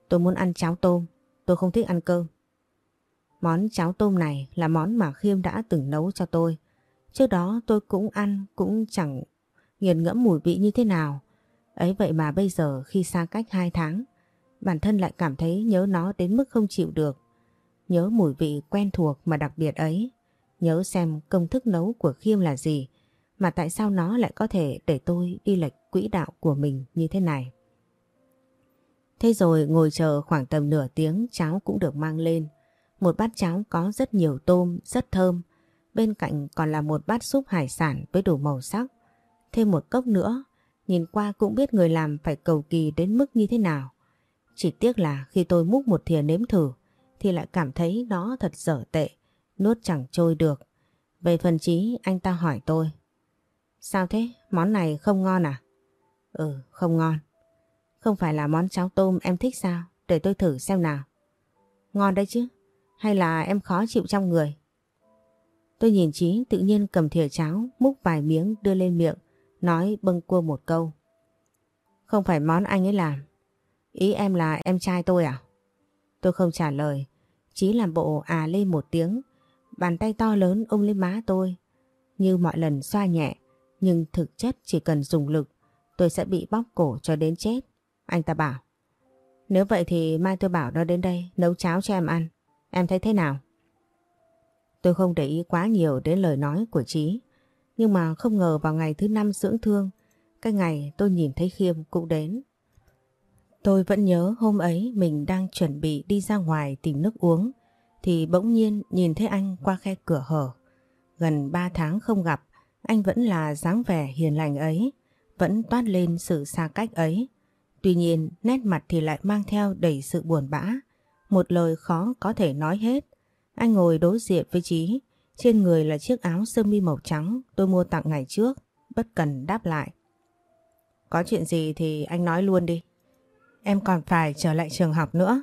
Tôi muốn ăn cháo tôm. Tôi không thích ăn cơm. Món cháo tôm này là món mà Khiêm đã từng nấu cho tôi. Trước đó tôi cũng ăn cũng chẳng nghiền ngẫm mùi vị như thế nào. Ấy vậy mà bây giờ khi xa cách 2 tháng, bản thân lại cảm thấy nhớ nó đến mức không chịu được. Nhớ mùi vị quen thuộc mà đặc biệt ấy. Nhớ xem công thức nấu của Khiêm là gì mà tại sao nó lại có thể để tôi đi lệch quỹ đạo của mình như thế này. Thế rồi ngồi chờ khoảng tầm nửa tiếng cháo cũng được mang lên. Một bát cháo có rất nhiều tôm, rất thơm. Bên cạnh còn là một bát súp hải sản với đủ màu sắc. Thêm một cốc nữa, nhìn qua cũng biết người làm phải cầu kỳ đến mức như thế nào. Chỉ tiếc là khi tôi múc một thìa nếm thử thì lại cảm thấy nó thật dở tệ, nuốt chẳng trôi được. Về phần trí anh ta hỏi tôi. Sao thế? Món này không ngon à? Ừ, không ngon. Không phải là món cháo tôm em thích sao? Để tôi thử xem nào. Ngon đấy chứ. Hay là em khó chịu trong người? Tôi nhìn Chí tự nhiên cầm thìa cháo, múc vài miếng đưa lên miệng, nói bâng cua một câu. Không phải món anh ấy làm. Ý em là em trai tôi à? Tôi không trả lời. Chí làm bộ à lên một tiếng. Bàn tay to lớn ôm lên má tôi. Như mọi lần xoa nhẹ. Nhưng thực chất chỉ cần dùng lực tôi sẽ bị bóc cổ cho đến chết. Anh ta bảo. Nếu vậy thì mai tôi bảo nó đến đây nấu cháo cho em ăn. Em thấy thế nào? Tôi không để ý quá nhiều đến lời nói của chí, Nhưng mà không ngờ vào ngày thứ năm dưỡng thương, cái ngày tôi nhìn thấy Khiêm cũng đến. Tôi vẫn nhớ hôm ấy mình đang chuẩn bị đi ra ngoài tìm nước uống, thì bỗng nhiên nhìn thấy anh qua khe cửa hở. Gần 3 tháng không gặp, anh vẫn là dáng vẻ hiền lành ấy, vẫn toát lên sự xa cách ấy. Tuy nhiên nét mặt thì lại mang theo đầy sự buồn bã, một lời khó có thể nói hết. Anh ngồi đối diện với Trí, trên người là chiếc áo sơ mi màu trắng tôi mua tặng ngày trước, bất cần đáp lại. Có chuyện gì thì anh nói luôn đi. Em còn phải trở lại trường học nữa.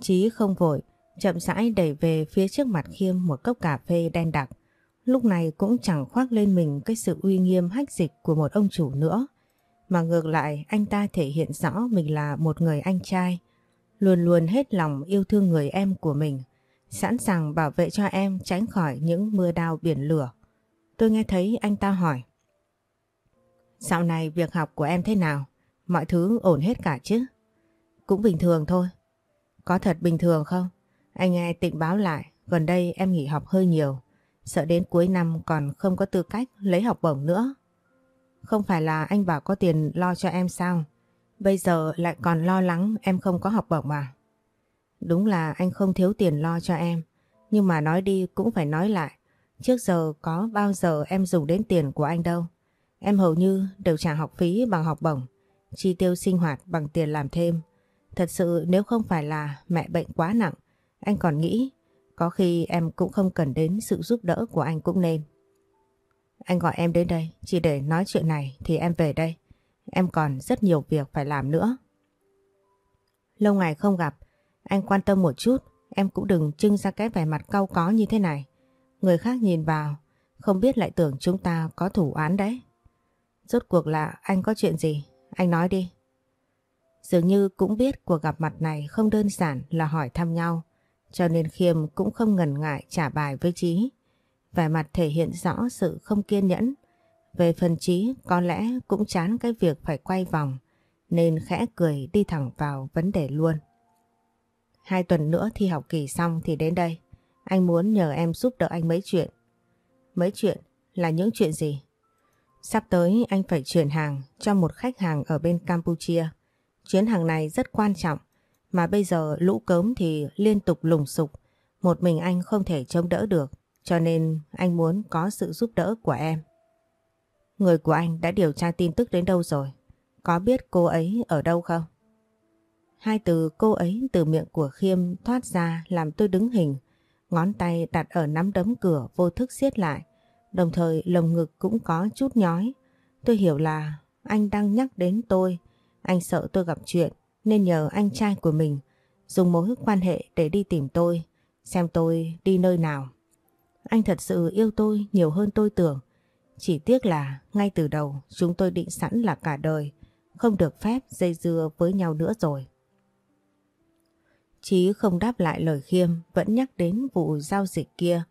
Chí không vội, chậm rãi đẩy về phía trước mặt Khiêm một cốc cà phê đen đặc. Lúc này cũng chẳng khoác lên mình cái sự uy nghiêm hách dịch của một ông chủ nữa. Mà ngược lại anh ta thể hiện rõ mình là một người anh trai. Luôn luôn hết lòng yêu thương người em của mình. Sẵn sàng bảo vệ cho em tránh khỏi những mưa đao biển lửa. Tôi nghe thấy anh ta hỏi. Dạo này việc học của em thế nào? Mọi thứ ổn hết cả chứ? Cũng bình thường thôi. Có thật bình thường không? Anh nghe tịnh báo lại, gần đây em nghỉ học hơi nhiều. Sợ đến cuối năm còn không có tư cách lấy học bổng nữa. Không phải là anh bảo có tiền lo cho em sao? Bây giờ lại còn lo lắng em không có học bổng mà. Đúng là anh không thiếu tiền lo cho em. Nhưng mà nói đi cũng phải nói lại. Trước giờ có bao giờ em dùng đến tiền của anh đâu. Em hầu như đều trả học phí bằng học bổng, chi tiêu sinh hoạt bằng tiền làm thêm. Thật sự nếu không phải là mẹ bệnh quá nặng, anh còn nghĩ có khi em cũng không cần đến sự giúp đỡ của anh cũng nên. Anh gọi em đến đây chỉ để nói chuyện này thì em về đây. Em còn rất nhiều việc phải làm nữa. Lâu ngày không gặp, anh quan tâm một chút, em cũng đừng trưng ra cái vẻ mặt cau có như thế này. Người khác nhìn vào, không biết lại tưởng chúng ta có thủ án đấy. Rốt cuộc là anh có chuyện gì? Anh nói đi. Dường như cũng biết cuộc gặp mặt này không đơn giản là hỏi thăm nhau, cho nên Khiêm cũng không ngần ngại trả bài với Trí. Vẻ mặt thể hiện rõ sự không kiên nhẫn. Về phần Trí có lẽ cũng chán cái việc phải quay vòng, nên khẽ cười đi thẳng vào vấn đề luôn. Hai tuần nữa thi học kỳ xong thì đến đây. Anh muốn nhờ em giúp đỡ anh mấy chuyện. Mấy chuyện là những chuyện gì? Sắp tới anh phải chuyển hàng cho một khách hàng ở bên Campuchia. Chuyến hàng này rất quan trọng, mà bây giờ lũ cớm thì liên tục lùng sục. Một mình anh không thể chống đỡ được, cho nên anh muốn có sự giúp đỡ của em. Người của anh đã điều tra tin tức đến đâu rồi? Có biết cô ấy ở đâu không? Hai từ cô ấy từ miệng của Khiêm thoát ra làm tôi đứng hình. Ngón tay đặt ở nắm đấm cửa vô thức siết lại. Đồng thời, lồng ngực cũng có chút nhói. Tôi hiểu là anh đang nhắc đến tôi. Anh sợ tôi gặp chuyện, nên nhờ anh trai của mình dùng mối quan hệ để đi tìm tôi. Xem tôi đi nơi nào. Anh thật sự yêu tôi nhiều hơn tôi tưởng. Chỉ tiếc là ngay từ đầu chúng tôi định sẵn là cả đời. Không được phép dây dưa với nhau nữa rồi. Chí không đáp lại lời Khiêm, vẫn nhắc đến vụ giao dịch kia.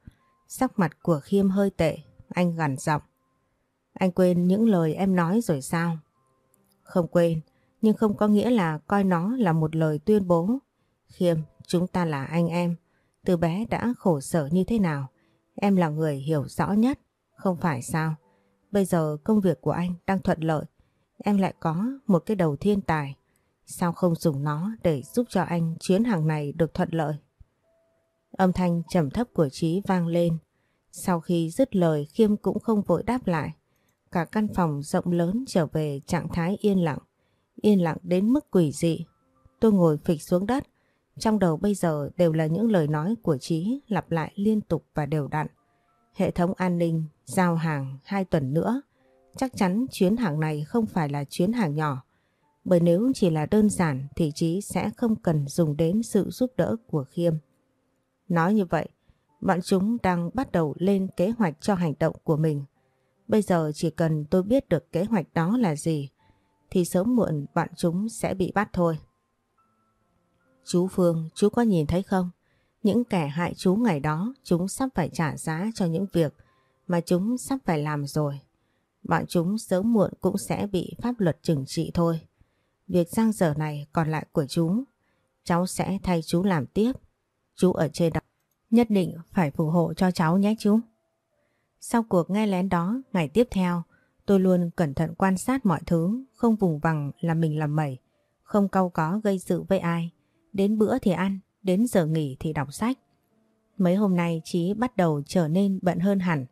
Sắc mặt của Khiêm hơi tệ, anh gằn giọng. Anh quên những lời em nói rồi sao? Không quên, nhưng không có nghĩa là coi nó là một lời tuyên bố. Khiêm, chúng ta là anh em. Từ bé đã khổ sở như thế nào? Em là người hiểu rõ nhất, không phải sao? Bây giờ công việc của anh đang thuận lợi. Em lại có một cái đầu thiên tài. Sao không dùng nó để giúp cho anh chuyến hàng này được thuận lợi? Âm thanh trầm thấp của Trí vang lên. Sau khi dứt lời Khiêm cũng không vội đáp lại. Cả căn phòng rộng lớn trở về trạng thái yên lặng. Yên lặng đến mức quỷ dị. Tôi ngồi phịch xuống đất. Trong đầu bây giờ đều là những lời nói của Trí lặp lại liên tục và đều đặn. Hệ thống an ninh, giao hàng hai tuần nữa. chắc chắn chuyến hàng này không phải là chuyến hàng nhỏ. Bởi nếu chỉ là đơn giản thì Chí sẽ không cần dùng đến sự giúp đỡ của Khiêm. Nói như vậy, bọn chúng đang bắt đầu lên kế hoạch cho hành động của mình. Bây giờ chỉ cần tôi biết được kế hoạch đó là gì, thì sớm muộn bọn chúng sẽ bị bắt thôi. Chú Phương, chú có nhìn thấy không? Những kẻ hại chú ngày đó, chúng sắp phải trả giá cho những việc mà chúng sắp phải làm rồi. Bọn chúng sớm muộn cũng sẽ bị pháp luật trừng trị thôi. Việc giang dở này còn lại của chú. Cháu sẽ thay chú làm tiếp. Chú ở trên đó. Nhất định phải phù hộ cho cháu nhé chú. Sau cuộc nghe lén đó, ngày tiếp theo, tôi luôn cẩn thận quan sát mọi thứ, không vùng vằng là mình làm mẩy, không cau có gây sự với ai. Đến bữa thì ăn, đến giờ nghỉ thì đọc sách. Mấy hôm nay Chí bắt đầu trở nên bận hơn hẳn.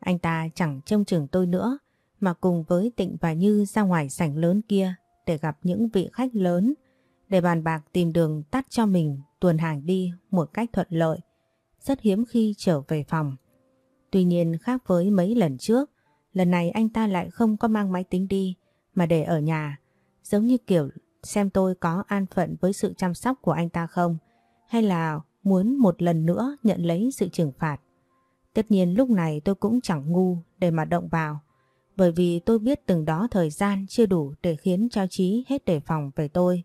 Anh ta chẳng trông chừng tôi nữa, mà cùng với Tịnh và Như ra ngoài sảnh lớn kia để gặp những vị khách lớn, để bàn bạc tìm đường tắt cho mình tuần hàng đi một cách thuận lợi. Rất hiếm khi trở về phòng. Tuy nhiên khác với mấy lần trước, lần này anh ta lại không có mang máy tính đi mà để ở nhà, giống như kiểu xem tôi có an phận với sự chăm sóc của anh ta không, hay là muốn một lần nữa nhận lấy sự trừng phạt. Tất nhiên lúc này tôi cũng chẳng ngu để mà động vào, bởi vì tôi biết từng đó thời gian chưa đủ để khiến cho Trí hết đề phòng về tôi.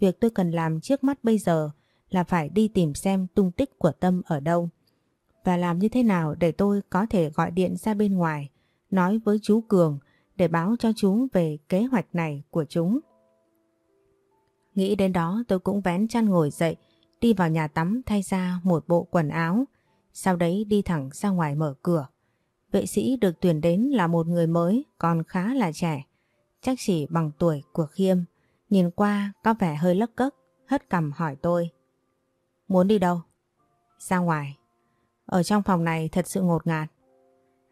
Việc tôi cần làm trước mắt bây giờ là phải đi tìm xem tung tích của Tâm ở đâu và làm như thế nào để tôi có thể gọi điện ra bên ngoài, nói với chú Cường để báo cho chú về kế hoạch này của chúng. Nghĩ đến đó tôi cũng vén chăn ngồi dậy, đi vào nhà tắm thay ra một bộ quần áo sau đấy đi thẳng ra ngoài mở cửa. Vệ sĩ được tuyển đến là một người mới, còn khá là trẻ, chắc chỉ bằng tuổi của Khiêm nhìn qua có vẻ hơi lấc cấc hất cằm hỏi tôi Muốn đi đâu? Ra ngoài ở trong phòng này thật sự ngột ngạt.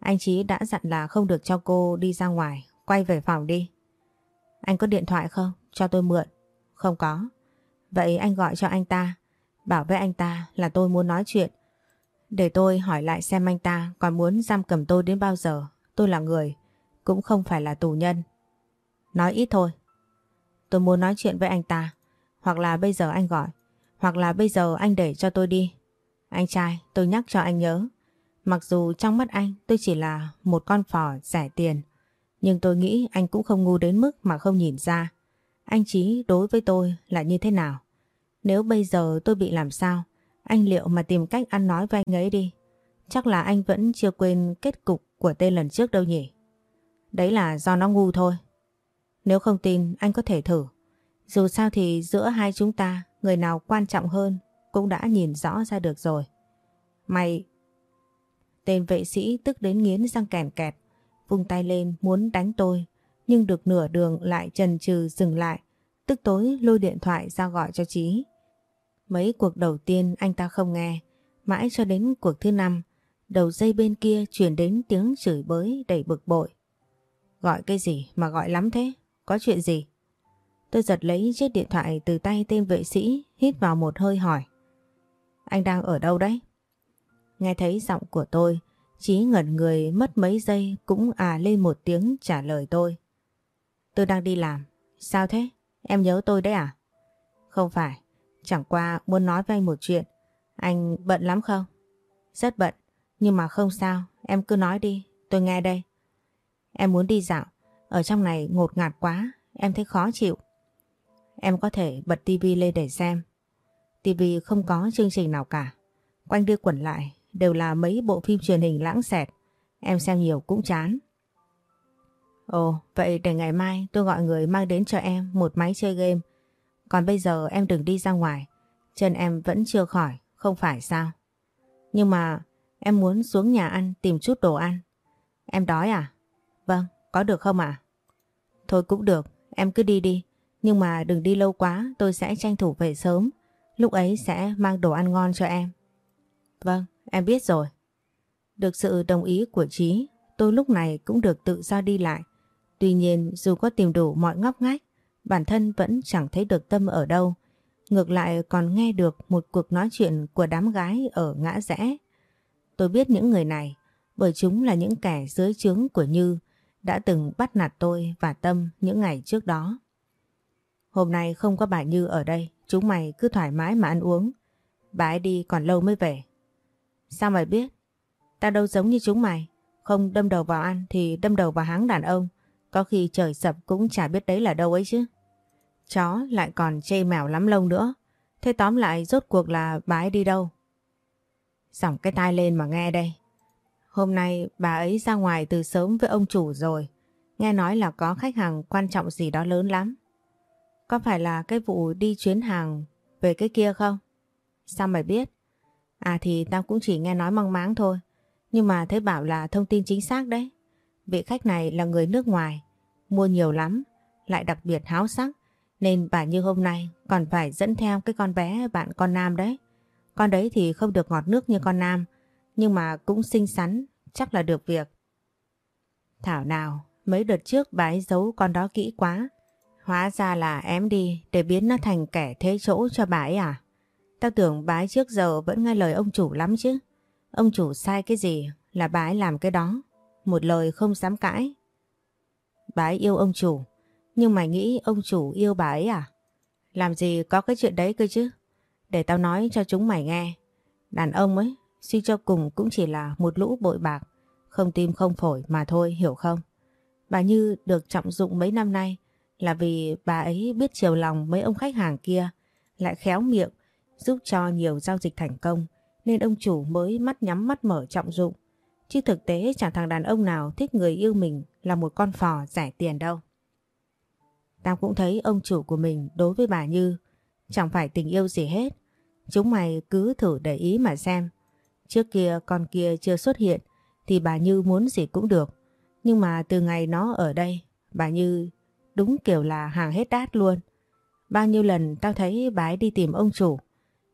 Anh Chí đã dặn là không được cho cô đi ra ngoài, quay về phòng đi. Anh có điện thoại không? Cho tôi mượn. Không có. Vậy anh gọi cho anh ta, bảo với anh ta là tôi muốn nói chuyện. Để tôi hỏi lại xem anh ta còn muốn giam cầm tôi đến bao giờ. Tôi là người, cũng không phải là tù nhân. Nói ít thôi. Tôi muốn nói chuyện với anh ta. Hoặc là bây giờ anh gọi. Hoặc là bây giờ anh để cho tôi đi. Anh trai, tôi nhắc cho anh nhớ. Mặc dù trong mắt anh tôi chỉ là một con phò rẻ tiền. Nhưng tôi nghĩ anh cũng không ngu đến mức mà không nhìn ra. Anh Chí đối với tôi là như thế nào? Nếu bây giờ tôi bị làm sao, anh liệu mà tìm cách ăn nói với anh ấy đi. Chắc là anh vẫn chưa quên kết cục của tên lần trước đâu nhỉ? Đấy là do nó ngu thôi. Nếu không tin, anh có thể thử. Dù sao thì giữa hai chúng ta, người nào quan trọng hơn cũng đã nhìn rõ ra được rồi. Mày... Tên vệ sĩ tức đến nghiến răng kèn kẹt, vung tay lên muốn đánh tôi, nhưng được nửa đường lại chần chừ dừng lại, tức tối lôi điện thoại ra gọi cho Trí. Mấy cuộc đầu tiên anh ta không nghe, mãi cho đến cuộc thứ năm, đầu dây bên kia chuyển đến tiếng chửi bới đầy bực bội. Gọi cái gì mà gọi lắm thế? Có chuyện gì? Tôi giật lấy chiếc điện thoại từ tay tên vệ sĩ, hít vào một hơi hỏi. Anh đang ở đâu đấy? Nghe thấy giọng của tôi, Chí ngẩn người mất mấy giây cũng à lên một tiếng trả lời tôi. Tôi đang đi làm. Sao thế? Em nhớ tôi đấy à? Không phải. Chẳng qua muốn nói với anh một chuyện. Anh bận lắm không? Rất bận. Nhưng mà không sao. Em cứ nói đi. Tôi nghe đây. Em muốn đi dạo. Ở trong này ngột ngạt quá. Em thấy khó chịu. Em có thể bật tivi lên để xem. tivi không có chương trình nào cả. Quanh đưa quẩn lại đều là mấy bộ phim truyền hình lãng xẹt. Em xem nhiều cũng chán. Ồ, vậy để ngày mai tôi gọi người mang đến cho em một máy chơi game. Còn bây giờ em đừng đi ra ngoài. Chân em vẫn chưa khỏi, không phải sao? Nhưng mà em muốn xuống nhà ăn tìm chút đồ ăn. Em đói à? Vâng, có được không ạ? Thôi cũng được, em cứ đi đi. Nhưng mà đừng đi lâu quá, tôi sẽ tranh thủ về sớm. Lúc ấy sẽ mang đồ ăn ngon cho em. Vâng, em biết rồi. Được sự đồng ý của Trí, tôi lúc này cũng được tự do đi lại. Tuy nhiên dù có tìm đủ mọi ngóc ngách, bản thân vẫn chẳng thấy được tâm ở đâu. Ngược lại còn nghe được một cuộc nói chuyện của đám gái ở ngã rẽ. Tôi biết những người này bởi chúng là những kẻ dưới trướng của Như đã từng bắt nạt tôi và Tâm những ngày trước đó. Hôm nay không có bà Như ở đây, chúng mày cứ thoải mái mà ăn uống. Bà ấy đi còn lâu mới về. Sao mày biết? Tao đâu giống như chúng mày. Không đâm đầu vào ăn thì đâm đầu vào háng đàn ông. Có khi trời sập cũng chả biết đấy là đâu ấy chứ. Chó lại còn chê mèo lắm lông nữa. Thế tóm lại rốt cuộc là bà ấy đi đâu? Sỏng cái tai lên mà nghe đây. Hôm nay bà ấy ra ngoài từ sớm với ông chủ rồi. Nghe nói là có khách hàng quan trọng gì đó lớn lắm. Có phải là cái vụ đi chuyến hàng về cái kia không? Sao mày biết? À thì tao cũng chỉ nghe nói mong máng thôi. Nhưng mà thấy bảo là thông tin chính xác đấy. Vị khách này là người nước ngoài, mua nhiều lắm, lại đặc biệt háo sắc. Nên bà như hôm nay còn phải dẫn theo cái con bé bạn con Nam đấy. Con đấy thì không được ngọt nước như con Nam, nhưng mà cũng xinh xắn, chắc là được việc. Thảo nào, mấy đợt trước bà ấy giấu con đó kỹ quá. Hóa ra là em đi để biến nó thành kẻ thế chỗ cho bà ấy à? Tao tưởng bà ấy trước giờ vẫn nghe lời ông chủ lắm chứ. Ông chủ sai cái gì là bà ấy làm cái đó. Một lời không dám cãi. Bà ấy yêu ông chủ. Nhưng mày nghĩ ông chủ yêu bà ấy à? Làm gì có cái chuyện đấy cơ chứ? Để tao nói cho chúng mày nghe. Đàn ông ấy, suy cho cùng cũng chỉ là một lũ bội bạc. Không tim không phổi mà thôi, hiểu không? Bà Như được trọng dụng mấy năm nay là vì bà ấy biết chiều lòng mấy ông khách hàng kia, lại khéo miệng, giúp cho nhiều giao dịch thành công, nên ông chủ mới mắt nhắm mắt mở trọng dụng. Chứ thực tế chẳng thằng đàn ông nào thích người yêu mình là một con phò rẻ tiền đâu. Tao cũng thấy ông chủ của mình đối với bà Như chẳng phải tình yêu gì hết. Chúng mày cứ thử để ý mà xem. Trước kia con kia chưa xuất hiện thì bà Như muốn gì cũng được. Nhưng mà từ ngày nó ở đây, bà Như đúng kiểu là hàng hết đát luôn. Bao nhiêu lần tao thấy bà ấy đi tìm ông chủ,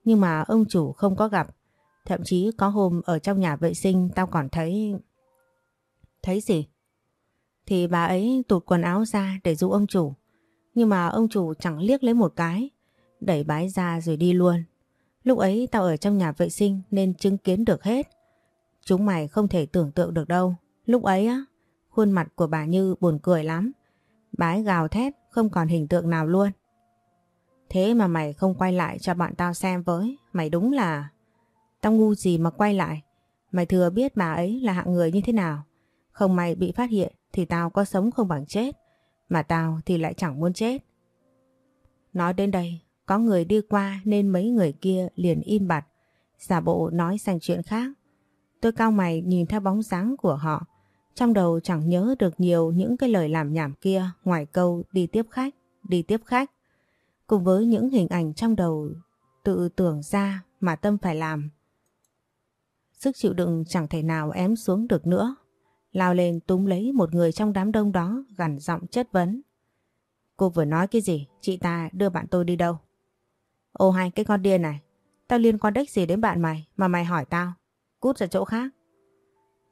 nhưng mà ông chủ không có gặp. Thậm chí có hôm ở trong nhà vệ sinh tao còn thấy... Thấy gì? Thì bà ấy tụt quần áo ra để dụ ông chủ. Nhưng mà ông chủ chẳng liếc lấy một cái, đẩy bái ra rồi đi luôn. Lúc ấy tao ở trong nhà vệ sinh nên chứng kiến được hết. Chúng mày không thể tưởng tượng được đâu. Lúc ấy á, khuôn mặt của bà Như buồn cười lắm. Bái gào thét không còn hình tượng nào luôn. Thế mà mày không quay lại cho bọn tao xem với. Mày đúng là... Tao ngu gì mà quay lại. Mày thừa biết bà ấy là hạng người như thế nào. Không mày bị phát hiện thì tao có sống không bằng chết. Mà tao thì lại chẳng muốn chết. Nói đến đây, có người đi qua nên mấy người kia liền im bặt, giả bộ nói sang chuyện khác. Tôi cao mày nhìn theo bóng dáng của họ, trong đầu chẳng nhớ được nhiều những cái lời làm nhảm kia ngoài câu đi tiếp khách, đi tiếp khách. Cùng với những hình ảnh trong đầu tự tưởng ra mà tâm phải làm. Sức chịu đựng chẳng thể nào ém xuống được nữa. Lao lên túm lấy một người trong đám đông đó gằn giọng chất vấn. Cô vừa nói cái gì? Chị ta đưa bạn tôi đi đâu? Ô hai cái con điên này. Tao liên quan đếch gì đến bạn mày mà mày hỏi tao. Cút ra chỗ khác.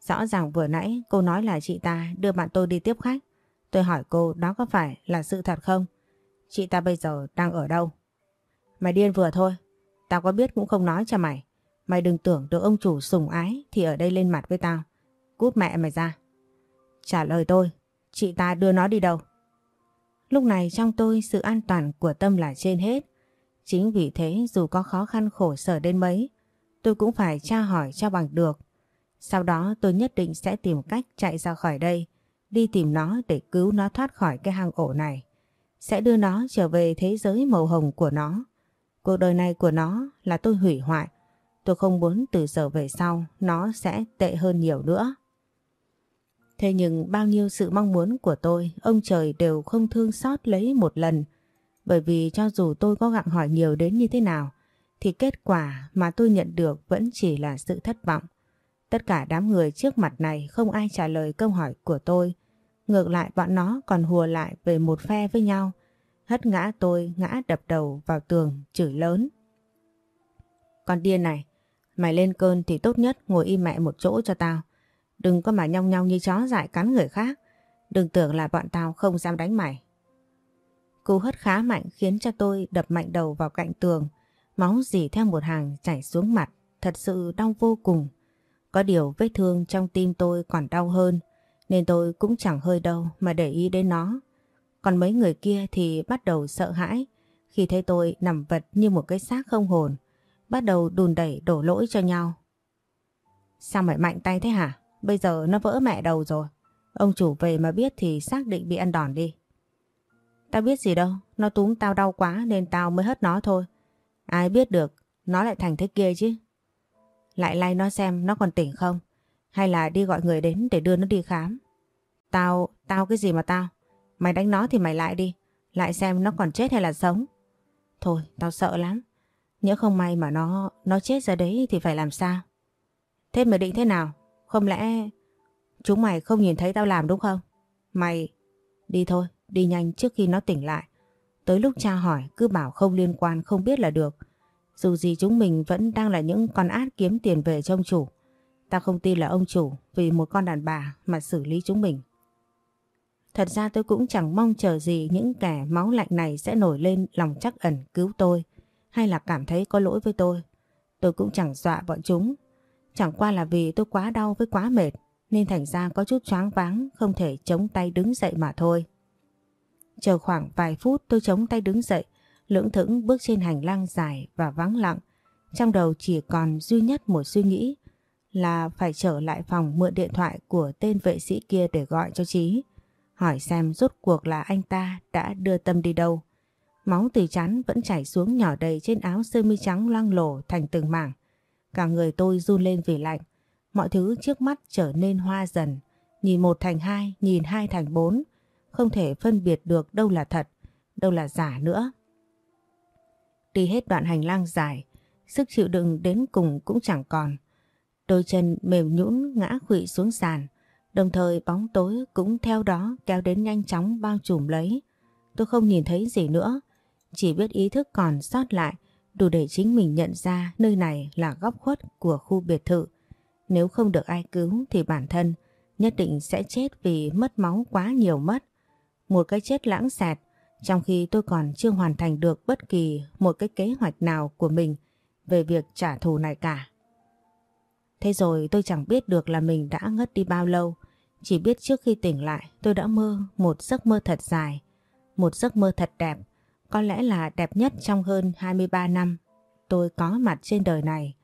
Rõ ràng vừa nãy cô nói là chị ta đưa bạn tôi đi tiếp khách. Tôi hỏi cô đó có phải là sự thật không? Chị ta bây giờ đang ở đâu? Mày điên vừa thôi. Tao có biết cũng không nói cho mày. Mày đừng tưởng được ông chủ sủng ái thì ở đây lên mặt với tao. Cút mẹ mày ra. Trả lời tôi. Chị ta đưa nó đi đâu? Lúc này trong tôi sự an toàn của Tâm là trên hết. Chính vì thế dù có khó khăn khổ sở đến mấy, tôi cũng phải tra hỏi cho bằng được. Sau đó tôi nhất định sẽ tìm cách chạy ra khỏi đây, đi tìm nó để cứu nó thoát khỏi cái hang ổ này. Sẽ đưa nó trở về thế giới màu hồng của nó. Cuộc đời này của nó là tôi hủy hoại. Tôi không muốn từ giờ về sau nó sẽ tệ hơn nhiều nữa. Thế nhưng bao nhiêu sự mong muốn của tôi, ông trời đều không thương xót lấy một lần. Bởi vì cho dù tôi có gặng hỏi nhiều đến như thế nào, thì kết quả mà tôi nhận được vẫn chỉ là sự thất vọng. Tất cả đám người trước mặt này không ai trả lời câu hỏi của tôi. Ngược lại bọn nó còn hùa lại về một phe với nhau. Hất ngã tôi ngã đập đầu vào tường chửi lớn. Con điên này, mày lên cơn thì tốt nhất ngồi im mẹ một chỗ cho tao. Đừng có mà nhong nhong như chó dại cắn người khác. Đừng tưởng là bọn tao không dám đánh mày. Cú hất khá mạnh khiến cho tôi đập mạnh đầu vào cạnh tường. Máu dì theo một hàng chảy xuống mặt. Thật sự đau vô cùng. Có điều vết thương trong tim tôi còn đau hơn. Nên tôi cũng chẳng hơi đâu mà để ý đến nó. Còn mấy người kia thì bắt đầu sợ hãi, khi thấy tôi nằm vật như một cái xác không hồn. Bắt đầu đùn đẩy đổ lỗi cho nhau. Sao mày mạnh tay thế hả? Bây giờ nó vỡ mẹ đầu rồi. Ông chủ về mà biết thì xác định bị ăn đòn đi. Tao biết gì đâu, nó túm tao đau quá nên tao mới hất nó thôi. Ai biết được, nó lại thành thế kia chứ. Lại lay nó xem nó còn tỉnh không? Hay là đi gọi người đến để đưa nó đi khám? Tao, tao cái gì mà tao? Mày đánh nó thì mày lại đi. Lại xem nó còn chết hay là sống. Thôi, tao sợ lắm. Nhớ không may mà nó nó chết ra đấy thì phải làm sao? Thế mày định thế nào? Không lẽ chúng mày không nhìn thấy tao làm đúng không? Mày đi thôi, đi nhanh trước khi nó tỉnh lại. Tới lúc cha hỏi, cứ bảo không liên quan, không biết là được. Dù gì chúng mình vẫn đang là những con át kiếm tiền về cho ông chủ. Ta không tin là ông chủ vì một con đàn bà mà xử lý chúng mình. Thật ra tôi cũng chẳng mong chờ gì những kẻ máu lạnh này sẽ nổi lên lòng chắc ẩn cứu tôi hay là cảm thấy có lỗi với tôi. Tôi cũng chẳng dọa bọn chúng. Chẳng qua là vì tôi quá đau với quá mệt nên thành ra có chút choáng váng, không thể chống tay đứng dậy mà thôi. Chờ khoảng vài phút tôi chống tay đứng dậy, lưỡng thững bước trên hành lang dài và vắng lặng. Trong đầu chỉ còn duy nhất một suy nghĩ là phải trở lại phòng mượn điện thoại của tên vệ sĩ kia để gọi cho Trí. Hỏi xem rốt cuộc là anh ta đã đưa Tâm đi đâu. Máu từ chán vẫn chảy xuống nhỏ đầy trên áo sơ mi trắng loang lổ thành từng mảng. Cả người tôi run lên vì lạnh. Mọi thứ trước mắt trở nên hoa dần. Nhìn một thành hai, nhìn hai thành bốn. Không thể phân biệt được đâu là thật, đâu là giả nữa. Đi hết đoạn hành lang dài, sức chịu đựng đến cùng cũng chẳng còn. Đôi chân mềm nhũn ngã quỵ xuống sàn, đồng thời bóng tối cũng theo đó kéo đến nhanh chóng bao trùm lấy. Tôi không nhìn thấy gì nữa, chỉ biết ý thức còn sót lại đủ để chính mình nhận ra nơi này là góc khuất của khu biệt thự. Nếu không được ai cứu thì bản thân nhất định sẽ chết vì mất máu quá nhiều mất. Một cái chết lãng xẹt, trong khi tôi còn chưa hoàn thành được bất kỳ một cái kế hoạch nào của mình về việc trả thù này cả. Thế rồi tôi chẳng biết được là mình đã ngất đi bao lâu. Chỉ biết trước khi tỉnh lại, tôi đã mơ một giấc mơ thật dài. Một giấc mơ thật đẹp. Có lẽ là đẹp nhất trong hơn 23 năm tôi có mặt trên đời này.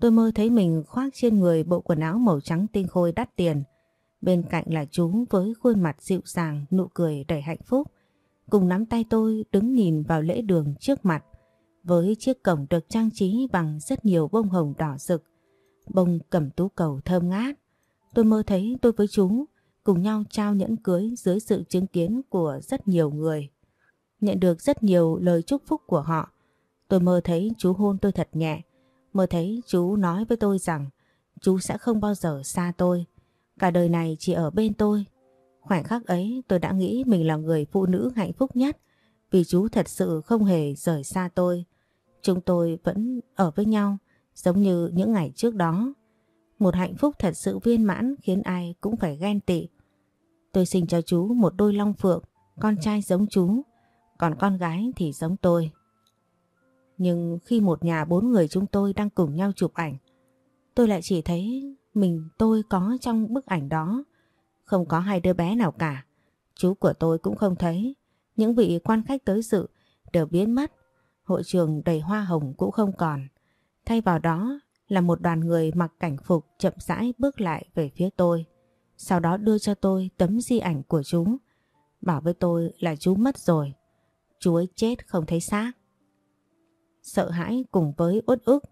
Tôi mơ thấy mình khoác trên người bộ quần áo màu trắng tinh khôi đắt tiền. Bên cạnh là chú với khuôn mặt dịu dàng, nụ cười đầy hạnh phúc. Cùng nắm tay tôi đứng nhìn vào lễ đường trước mặt. Với chiếc cổng được trang trí bằng rất nhiều bông hồng đỏ rực bông cẩm tú cầu thơm ngát. Tôi mơ thấy tôi với chú cùng nhau trao nhẫn cưới dưới sự chứng kiến của rất nhiều người. Nhận được rất nhiều lời chúc phúc của họ. Tôi mơ thấy chú hôn tôi thật nhẹ. Mơ thấy chú nói với tôi rằng chú sẽ không bao giờ xa tôi. Cả đời này chỉ ở bên tôi. Khoảnh khắc ấy tôi đã nghĩ mình là người phụ nữ hạnh phúc nhất vì chú thật sự không hề rời xa tôi. Chúng tôi vẫn ở với nhau Giống như những ngày trước đó, một hạnh phúc thật sự viên mãn khiến ai cũng phải ghen tị. Tôi sinh cho chú một đôi long phượng, con trai giống chú, còn con gái thì giống tôi. Nhưng khi một nhà bốn người chúng tôi đang cùng nhau chụp ảnh, tôi lại chỉ thấy mình tôi có trong bức ảnh đó. Không có hai đứa bé nào cả. Chú của tôi cũng không thấy. Những vị quan khách tới dự đều biến mất. Hội trường đầy hoa hồng cũng không còn. Thay vào đó là một đoàn người mặc cảnh phục chậm rãi bước lại về phía tôi. Sau đó đưa cho tôi tấm di ảnh của chú Bảo với tôi là chú mất rồi. Chú ấy chết không thấy xác. Sợ hãi cùng với uất ức,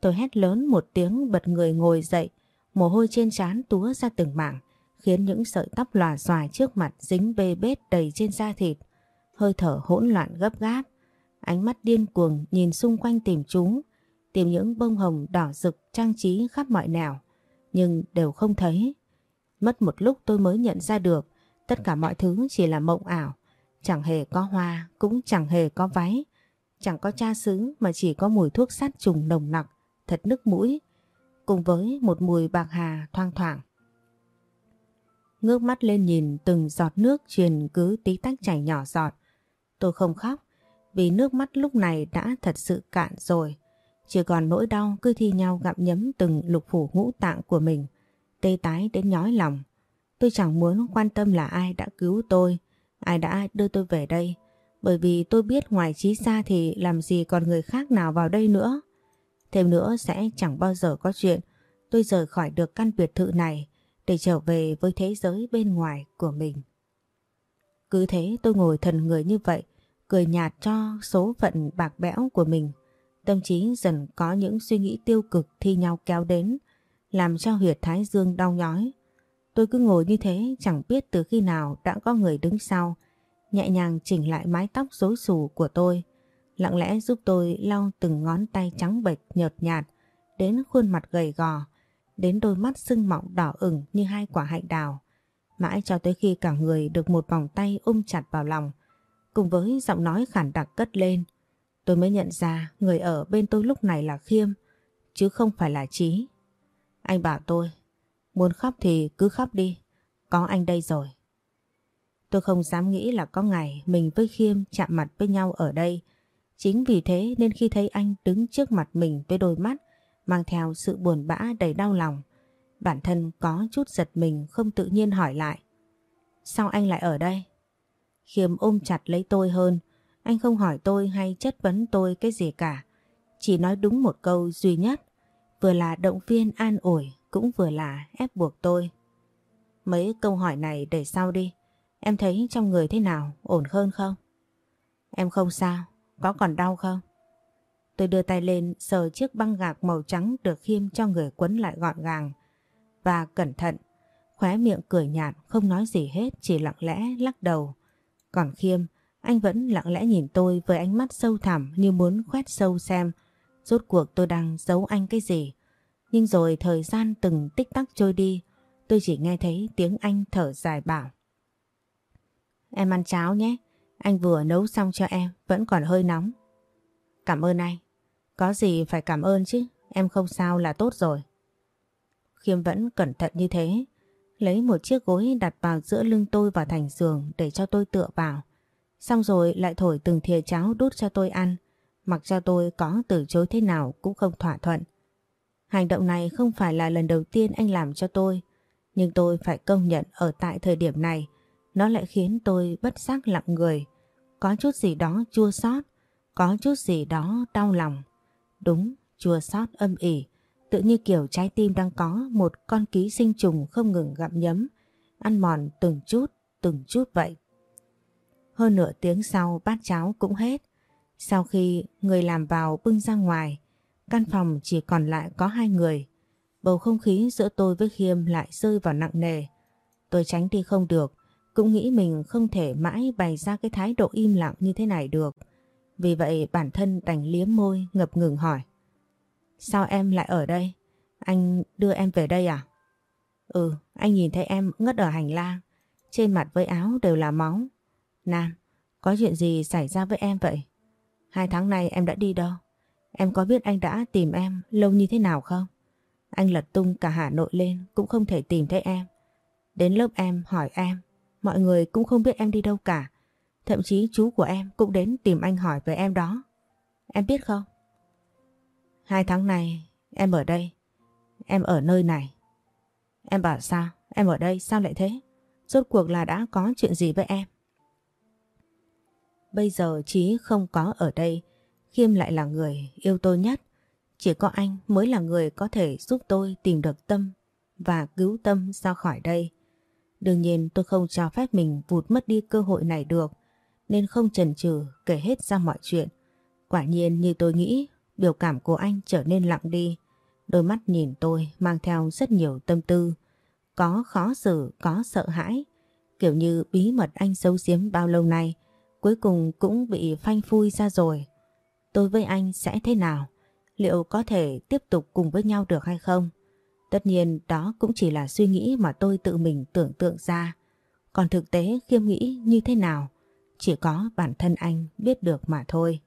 tôi hét lớn một tiếng bật người ngồi dậy, mồ hôi trên trán túa ra từng mảng, khiến những sợi tóc lòa xòa trước mặt dính bê bết đầy trên da thịt. Hơi thở hỗn loạn gấp gáp, ánh mắt điên cuồng nhìn xung quanh tìm chúng, tìm những bông hồng đỏ rực trang trí khắp mọi nẻo, nhưng đều không thấy. Mất một lúc tôi mới nhận ra được tất cả mọi thứ chỉ là mộng ảo, chẳng hề có hoa, cũng chẳng hề có váy, chẳng có cha xứ mà chỉ có mùi thuốc sát trùng nồng nặc, thật nức mũi, cùng với một mùi bạc hà thoang thoảng. Ngước mắt lên nhìn từng giọt nước truyền cứ tí tách chảy nhỏ giọt. Tôi không khóc vì nước mắt lúc này đã thật sự cạn rồi. Chỉ còn nỗi đau cứ thi nhau gặm nhấm từng lục phủ ngũ tạng của mình, tê tái đến nhói lòng. Tôi chẳng muốn quan tâm là ai đã cứu tôi, ai đã đưa tôi về đây. Bởi vì tôi biết ngoài trí xa thì làm gì còn người khác nào vào đây nữa. Thêm nữa sẽ chẳng bao giờ có chuyện tôi rời khỏi được căn biệt thự này để trở về với thế giới bên ngoài của mình. Cứ thế tôi ngồi thần người như vậy, cười nhạt cho số phận bạc bẽo của mình. Tâm trí dần có những suy nghĩ tiêu cực thi nhau kéo đến, làm cho huyệt thái dương đau nhói. Tôi cứ ngồi như thế chẳng biết từ khi nào đã có người đứng sau, nhẹ nhàng chỉnh lại mái tóc rối xù của tôi, lặng lẽ giúp tôi lau từng ngón tay trắng bệch nhợt nhạt đến khuôn mặt gầy gò, đến đôi mắt sưng mọng đỏ ửng như hai quả hạnh đào. Mãi cho tới khi cả người được một vòng tay ôm chặt vào lòng, cùng với giọng nói khản đặc cất lên, tôi mới nhận ra người ở bên tôi lúc này là Khiêm, chứ không phải là Trí. Anh bảo tôi, muốn khóc thì cứ khóc đi, có anh đây rồi. Tôi không dám nghĩ là có ngày mình với Khiêm chạm mặt với nhau ở đây. Chính vì thế nên khi thấy anh đứng trước mặt mình với đôi mắt mang theo sự buồn bã đầy đau lòng, bản thân có chút giật mình không tự nhiên hỏi lại. Sao anh lại ở đây? Khiêm ôm chặt lấy tôi hơn, anh không hỏi tôi hay chất vấn tôi cái gì cả. Chỉ nói đúng một câu duy nhất, vừa là động viên an ủi cũng vừa là ép buộc tôi. Mấy câu hỏi này để sau đi, em thấy trong người thế nào, ổn hơn không? Em không sao, có còn đau không? Tôi đưa tay lên sờ chiếc băng gạc màu trắng được khiêm cho người quấn lại gọn gàng và cẩn thận. Khóe miệng cười nhạt không nói gì hết chỉ lặng lẽ lắc đầu. Còn khiêm, anh vẫn lặng lẽ nhìn tôi với ánh mắt sâu thẳm như muốn khoét sâu xem rốt cuộc tôi đang giấu anh cái gì. Nhưng rồi thời gian từng tích tắc trôi đi, tôi chỉ nghe thấy tiếng anh thở dài bảo. Em ăn cháo nhé, anh vừa nấu xong cho em, vẫn còn hơi nóng. Cảm ơn anh. Có gì phải cảm ơn chứ, em không sao là tốt rồi. Khiêm vẫn cẩn thận như thế, lấy một chiếc gối đặt vào giữa lưng tôi và thành giường để cho tôi tựa vào. Xong rồi lại thổi từng thìa cháo đút cho tôi ăn, mặc cho tôi có từ chối thế nào cũng không thỏa thuận. Hành động này không phải là lần đầu tiên anh làm cho tôi, nhưng tôi phải công nhận ở tại thời điểm này, nó lại khiến tôi bất giác lặng người. Có chút gì đó chua xót, có chút gì đó đau lòng. Đúng, chua xót âm ỉ, tự như kiểu trái tim đang có một con ký sinh trùng không ngừng gặm nhấm, ăn mòn từng chút, từng chút vậy. Hơn nửa tiếng sau bát cháo cũng hết. Sau khi người làm vào bưng ra ngoài, căn phòng chỉ còn lại có hai người. Bầu không khí giữa tôi với Khiêm lại rơi vào nặng nề. Tôi tránh đi không được, cũng nghĩ mình không thể mãi bày ra cái thái độ im lặng như thế này được. Vì vậy bản thân đành liếm môi ngập ngừng hỏi. Sao em lại ở đây? Anh đưa em về đây à? Ừ, anh nhìn thấy em ngất ở hành lang. Trên mặt với áo đều là máu. Nam, có chuyện gì xảy ra với em vậy? Hai tháng nay em đã đi đâu? Em có biết anh đã tìm em lâu như thế nào không? Anh lật tung cả Hà Nội lên cũng không thể tìm thấy em. Đến lớp em hỏi em, mọi người cũng không biết em đi đâu cả. Thậm chí chú của em cũng đến tìm anh hỏi về em đó. Em biết không? Hai tháng này, em ở đây. Em ở nơi này. Em bảo sao? Em ở đây sao lại thế? Rốt cuộc là đã có chuyện gì với em? Bây giờ Chí không có ở đây. Khiêm lại là người yêu tôi nhất. Chỉ có anh mới là người có thể giúp tôi tìm được tâm và cứu tâm ra khỏi đây. Đương nhiên tôi không cho phép mình vụt mất đi cơ hội này được nên không chần chừ kể hết ra mọi chuyện. Quả nhiên như tôi nghĩ, biểu cảm của anh trở nên lặng đi. Đôi mắt nhìn tôi mang theo rất nhiều tâm tư. Có khó xử, có sợ hãi. Kiểu như bí mật anh giấu giếm bao lâu nay, cuối cùng cũng bị phanh phui ra rồi. Tôi với anh sẽ thế nào? Liệu có thể tiếp tục cùng với nhau được hay không? Tất nhiên đó cũng chỉ là suy nghĩ mà tôi tự mình tưởng tượng ra. Còn thực tế khiêm nghĩ như thế nào? Chỉ có bản thân anh biết được mà thôi.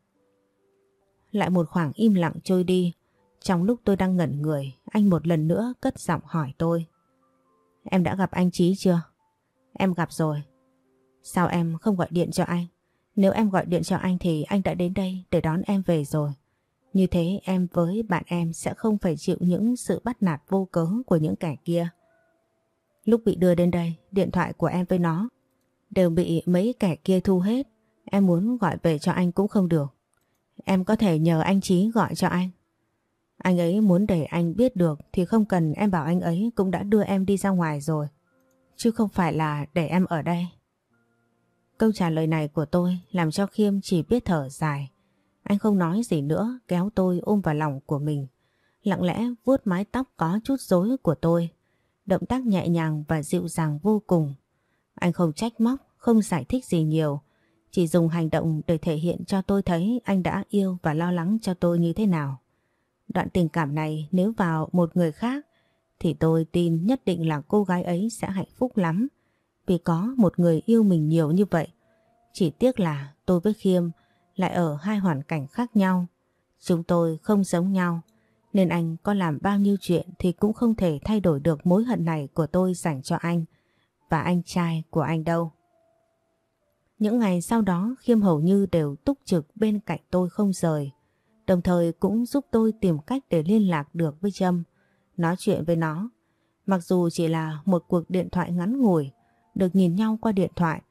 Lại một khoảng im lặng trôi đi. Trong lúc tôi đang ngẩn người, anh một lần nữa cất giọng hỏi tôi. Em đã gặp anh Trí chưa? Em gặp rồi. Sao em không gọi điện cho anh? Nếu em gọi điện cho anh thì anh đã đến đây để đón em về rồi. Như thế em với bạn em sẽ không phải chịu những sự bắt nạt vô cớ của những kẻ kia. Lúc bị đưa đến đây, điện thoại của em với nó đều bị mấy kẻ kia thu hết. Em muốn gọi về cho anh cũng không được. Em có thể nhờ anh Chí gọi cho anh. Anh ấy muốn để anh biết được thì không cần em bảo anh ấy cũng đã đưa em đi ra ngoài rồi. Chứ không phải là để em ở đây. Câu trả lời này của tôi làm cho Khiêm chỉ biết thở dài. Anh không nói gì nữa kéo tôi ôm vào lòng của mình. Lặng lẽ vuốt mái tóc có chút rối của tôi. Động tác nhẹ nhàng và dịu dàng vô cùng. Anh không trách móc, không giải thích gì nhiều. Chỉ dùng hành động để thể hiện cho tôi thấy anh đã yêu và lo lắng cho tôi như thế nào. Đoạn tình cảm này nếu vào một người khác thì tôi tin nhất định là cô gái ấy sẽ hạnh phúc lắm vì có một người yêu mình nhiều như vậy. Chỉ tiếc là tôi với Khiêm lại ở hai hoàn cảnh khác nhau. Chúng tôi không giống nhau nên anh có làm bao nhiêu chuyện thì cũng không thể thay đổi được mối hận này của tôi dành cho anh và anh trai của anh đâu. Những ngày sau đó Khiêm hầu như đều túc trực bên cạnh tôi không rời. Đồng thời cũng giúp tôi tìm cách để liên lạc được với Trâm, nói chuyện với nó. Mặc dù chỉ là một cuộc điện thoại ngắn ngủi, được nhìn nhau qua điện thoại,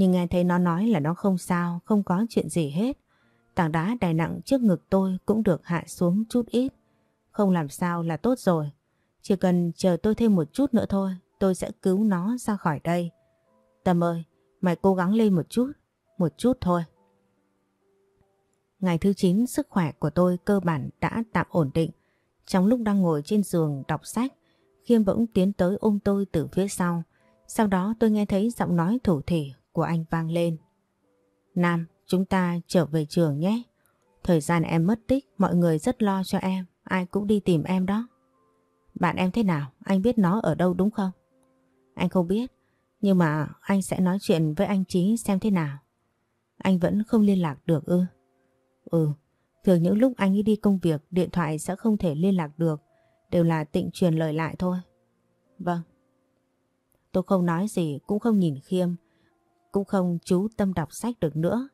nhưng nghe thấy nó nói là nó không sao, không có chuyện gì hết. Tảng đá đè nặng trước ngực tôi cũng được hạ xuống chút ít. Không làm sao là tốt rồi. Chỉ cần chờ tôi thêm một chút nữa thôi, tôi sẽ cứu nó ra khỏi đây. Tâm ơi, mày cố gắng lên một chút, một chút thôi. Ngày thứ 9 sức khỏe của tôi cơ bản đã tạm ổn định. Trong lúc đang ngồi trên giường đọc sách, Khiêm bỗng tiến tới ôm tôi từ phía sau. Sau đó tôi nghe thấy giọng nói thủ thỉ của anh vang lên. Nam, chúng ta trở về trường nhé. Thời gian em mất tích, mọi người rất lo cho em, ai cũng đi tìm em đó. Bạn em thế nào? Anh biết nó ở đâu đúng không? Anh không biết, nhưng mà anh sẽ nói chuyện với anh Trí xem thế nào. Anh vẫn không liên lạc được ư? Ừ, thường những lúc anh ấy đi công việc điện thoại sẽ không thể liên lạc được, đều là tịnh truyền lời lại thôi. Vâng. Tôi không nói gì cũng không nhìn khiêm, cũng không chú tâm đọc sách được nữa.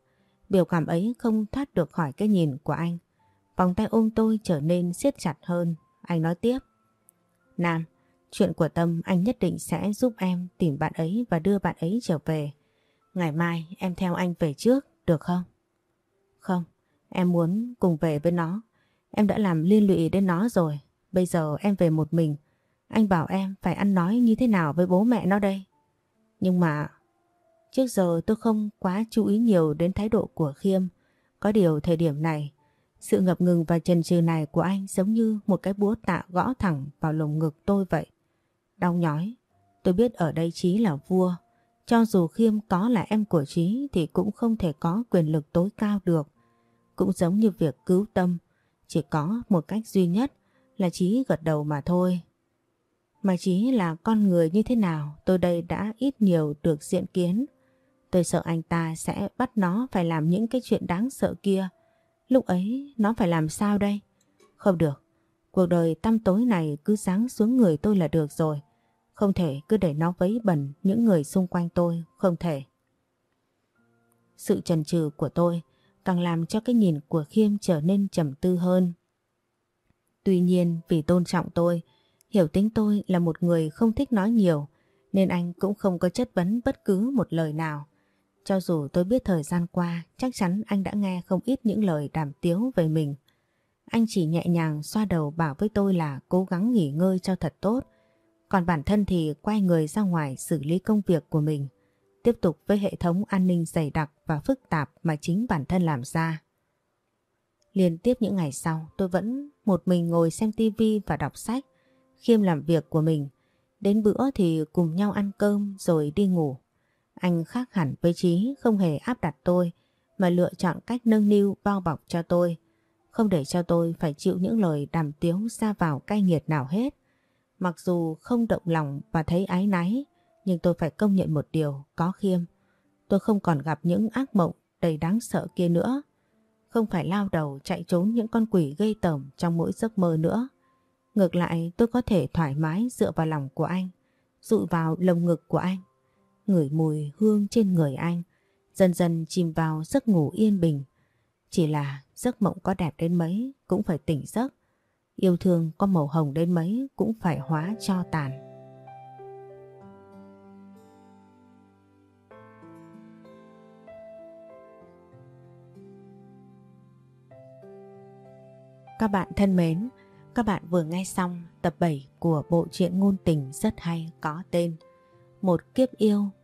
Biểu cảm ấy không thoát được khỏi cái nhìn của anh. Vòng tay ôm tôi trở nên siết chặt hơn. Anh nói tiếp. Nam, chuyện của Tâm anh nhất định sẽ giúp em tìm bạn ấy và đưa bạn ấy trở về. Ngày mai em theo anh về trước, được không? Không, em muốn cùng về với nó. Em đã làm liên lụy đến nó rồi. Bây giờ em về một mình. Anh bảo em phải ăn nói như thế nào với bố mẹ nó đây. Nhưng mà Trước giờ tôi không quá chú ý nhiều đến thái độ của Khiêm. Có điều thời điểm này, sự ngập ngừng và chần chừ này của anh giống như một cái búa tạ gõ thẳng vào lồng ngực tôi vậy. Đau nhói, tôi biết ở đây Trí là vua. Cho dù Khiêm có là em của Trí thì cũng không thể có quyền lực tối cao được. Cũng giống như việc cứu tâm, chỉ có một cách duy nhất là Trí gật đầu mà thôi. Mà Trí là con người như thế nào tôi đây đã ít nhiều được diện kiến. Tôi sợ anh ta sẽ bắt nó phải làm những cái chuyện đáng sợ kia. Lúc ấy nó phải làm sao đây? Không được. Cuộc đời tăm tối này cứ sáng xuống người tôi là được rồi. Không thể cứ để nó vấy bẩn những người xung quanh tôi. Không thể. Sự chần chừ của tôi càng làm cho cái nhìn của Khiêm trở nên trầm tư hơn. Tuy nhiên vì tôn trọng tôi, hiểu tính tôi là một người không thích nói nhiều, nên anh cũng không có chất vấn bất cứ một lời nào. Cho dù tôi biết thời gian qua, chắc chắn anh đã nghe không ít những lời đàm tiếu về mình. Anh chỉ nhẹ nhàng xoa đầu bảo với tôi là cố gắng nghỉ ngơi cho thật tốt. Còn bản thân thì quay người ra ngoài xử lý công việc của mình. Tiếp tục với hệ thống an ninh dày đặc và phức tạp mà chính bản thân làm ra. Liên tiếp những ngày sau, tôi vẫn một mình ngồi xem tivi và đọc sách. Khiêm làm việc của mình. Đến bữa thì cùng nhau ăn cơm rồi đi ngủ. Anh khác hẳn với Trí không hề áp đặt tôi mà lựa chọn cách nâng niu bao bọc cho tôi. Không để cho tôi phải chịu những lời đàm tiếu ra vào cay nghiệt nào hết. Mặc dù không động lòng và thấy ái náy nhưng tôi phải công nhận một điều có khiêm. Tôi không còn gặp những ác mộng đầy đáng sợ kia nữa. Không phải lao đầu chạy trốn những con quỷ gây tởm trong mỗi giấc mơ nữa. Ngược lại tôi có thể thoải mái dựa vào lòng của anh, dụi vào lồng ngực của anh ngửi mùi hương trên người anh, dần dần chìm vào giấc ngủ yên bình. Chỉ là giấc mộng có đẹp đến mấy cũng phải tỉnh giấc, yêu thương có màu hồng đến mấy cũng phải hóa cho tàn. Các bạn thân mến, các bạn vừa nghe xong tập 7 của bộ truyện ngôn tình rất hay có tên Một kiếp yêu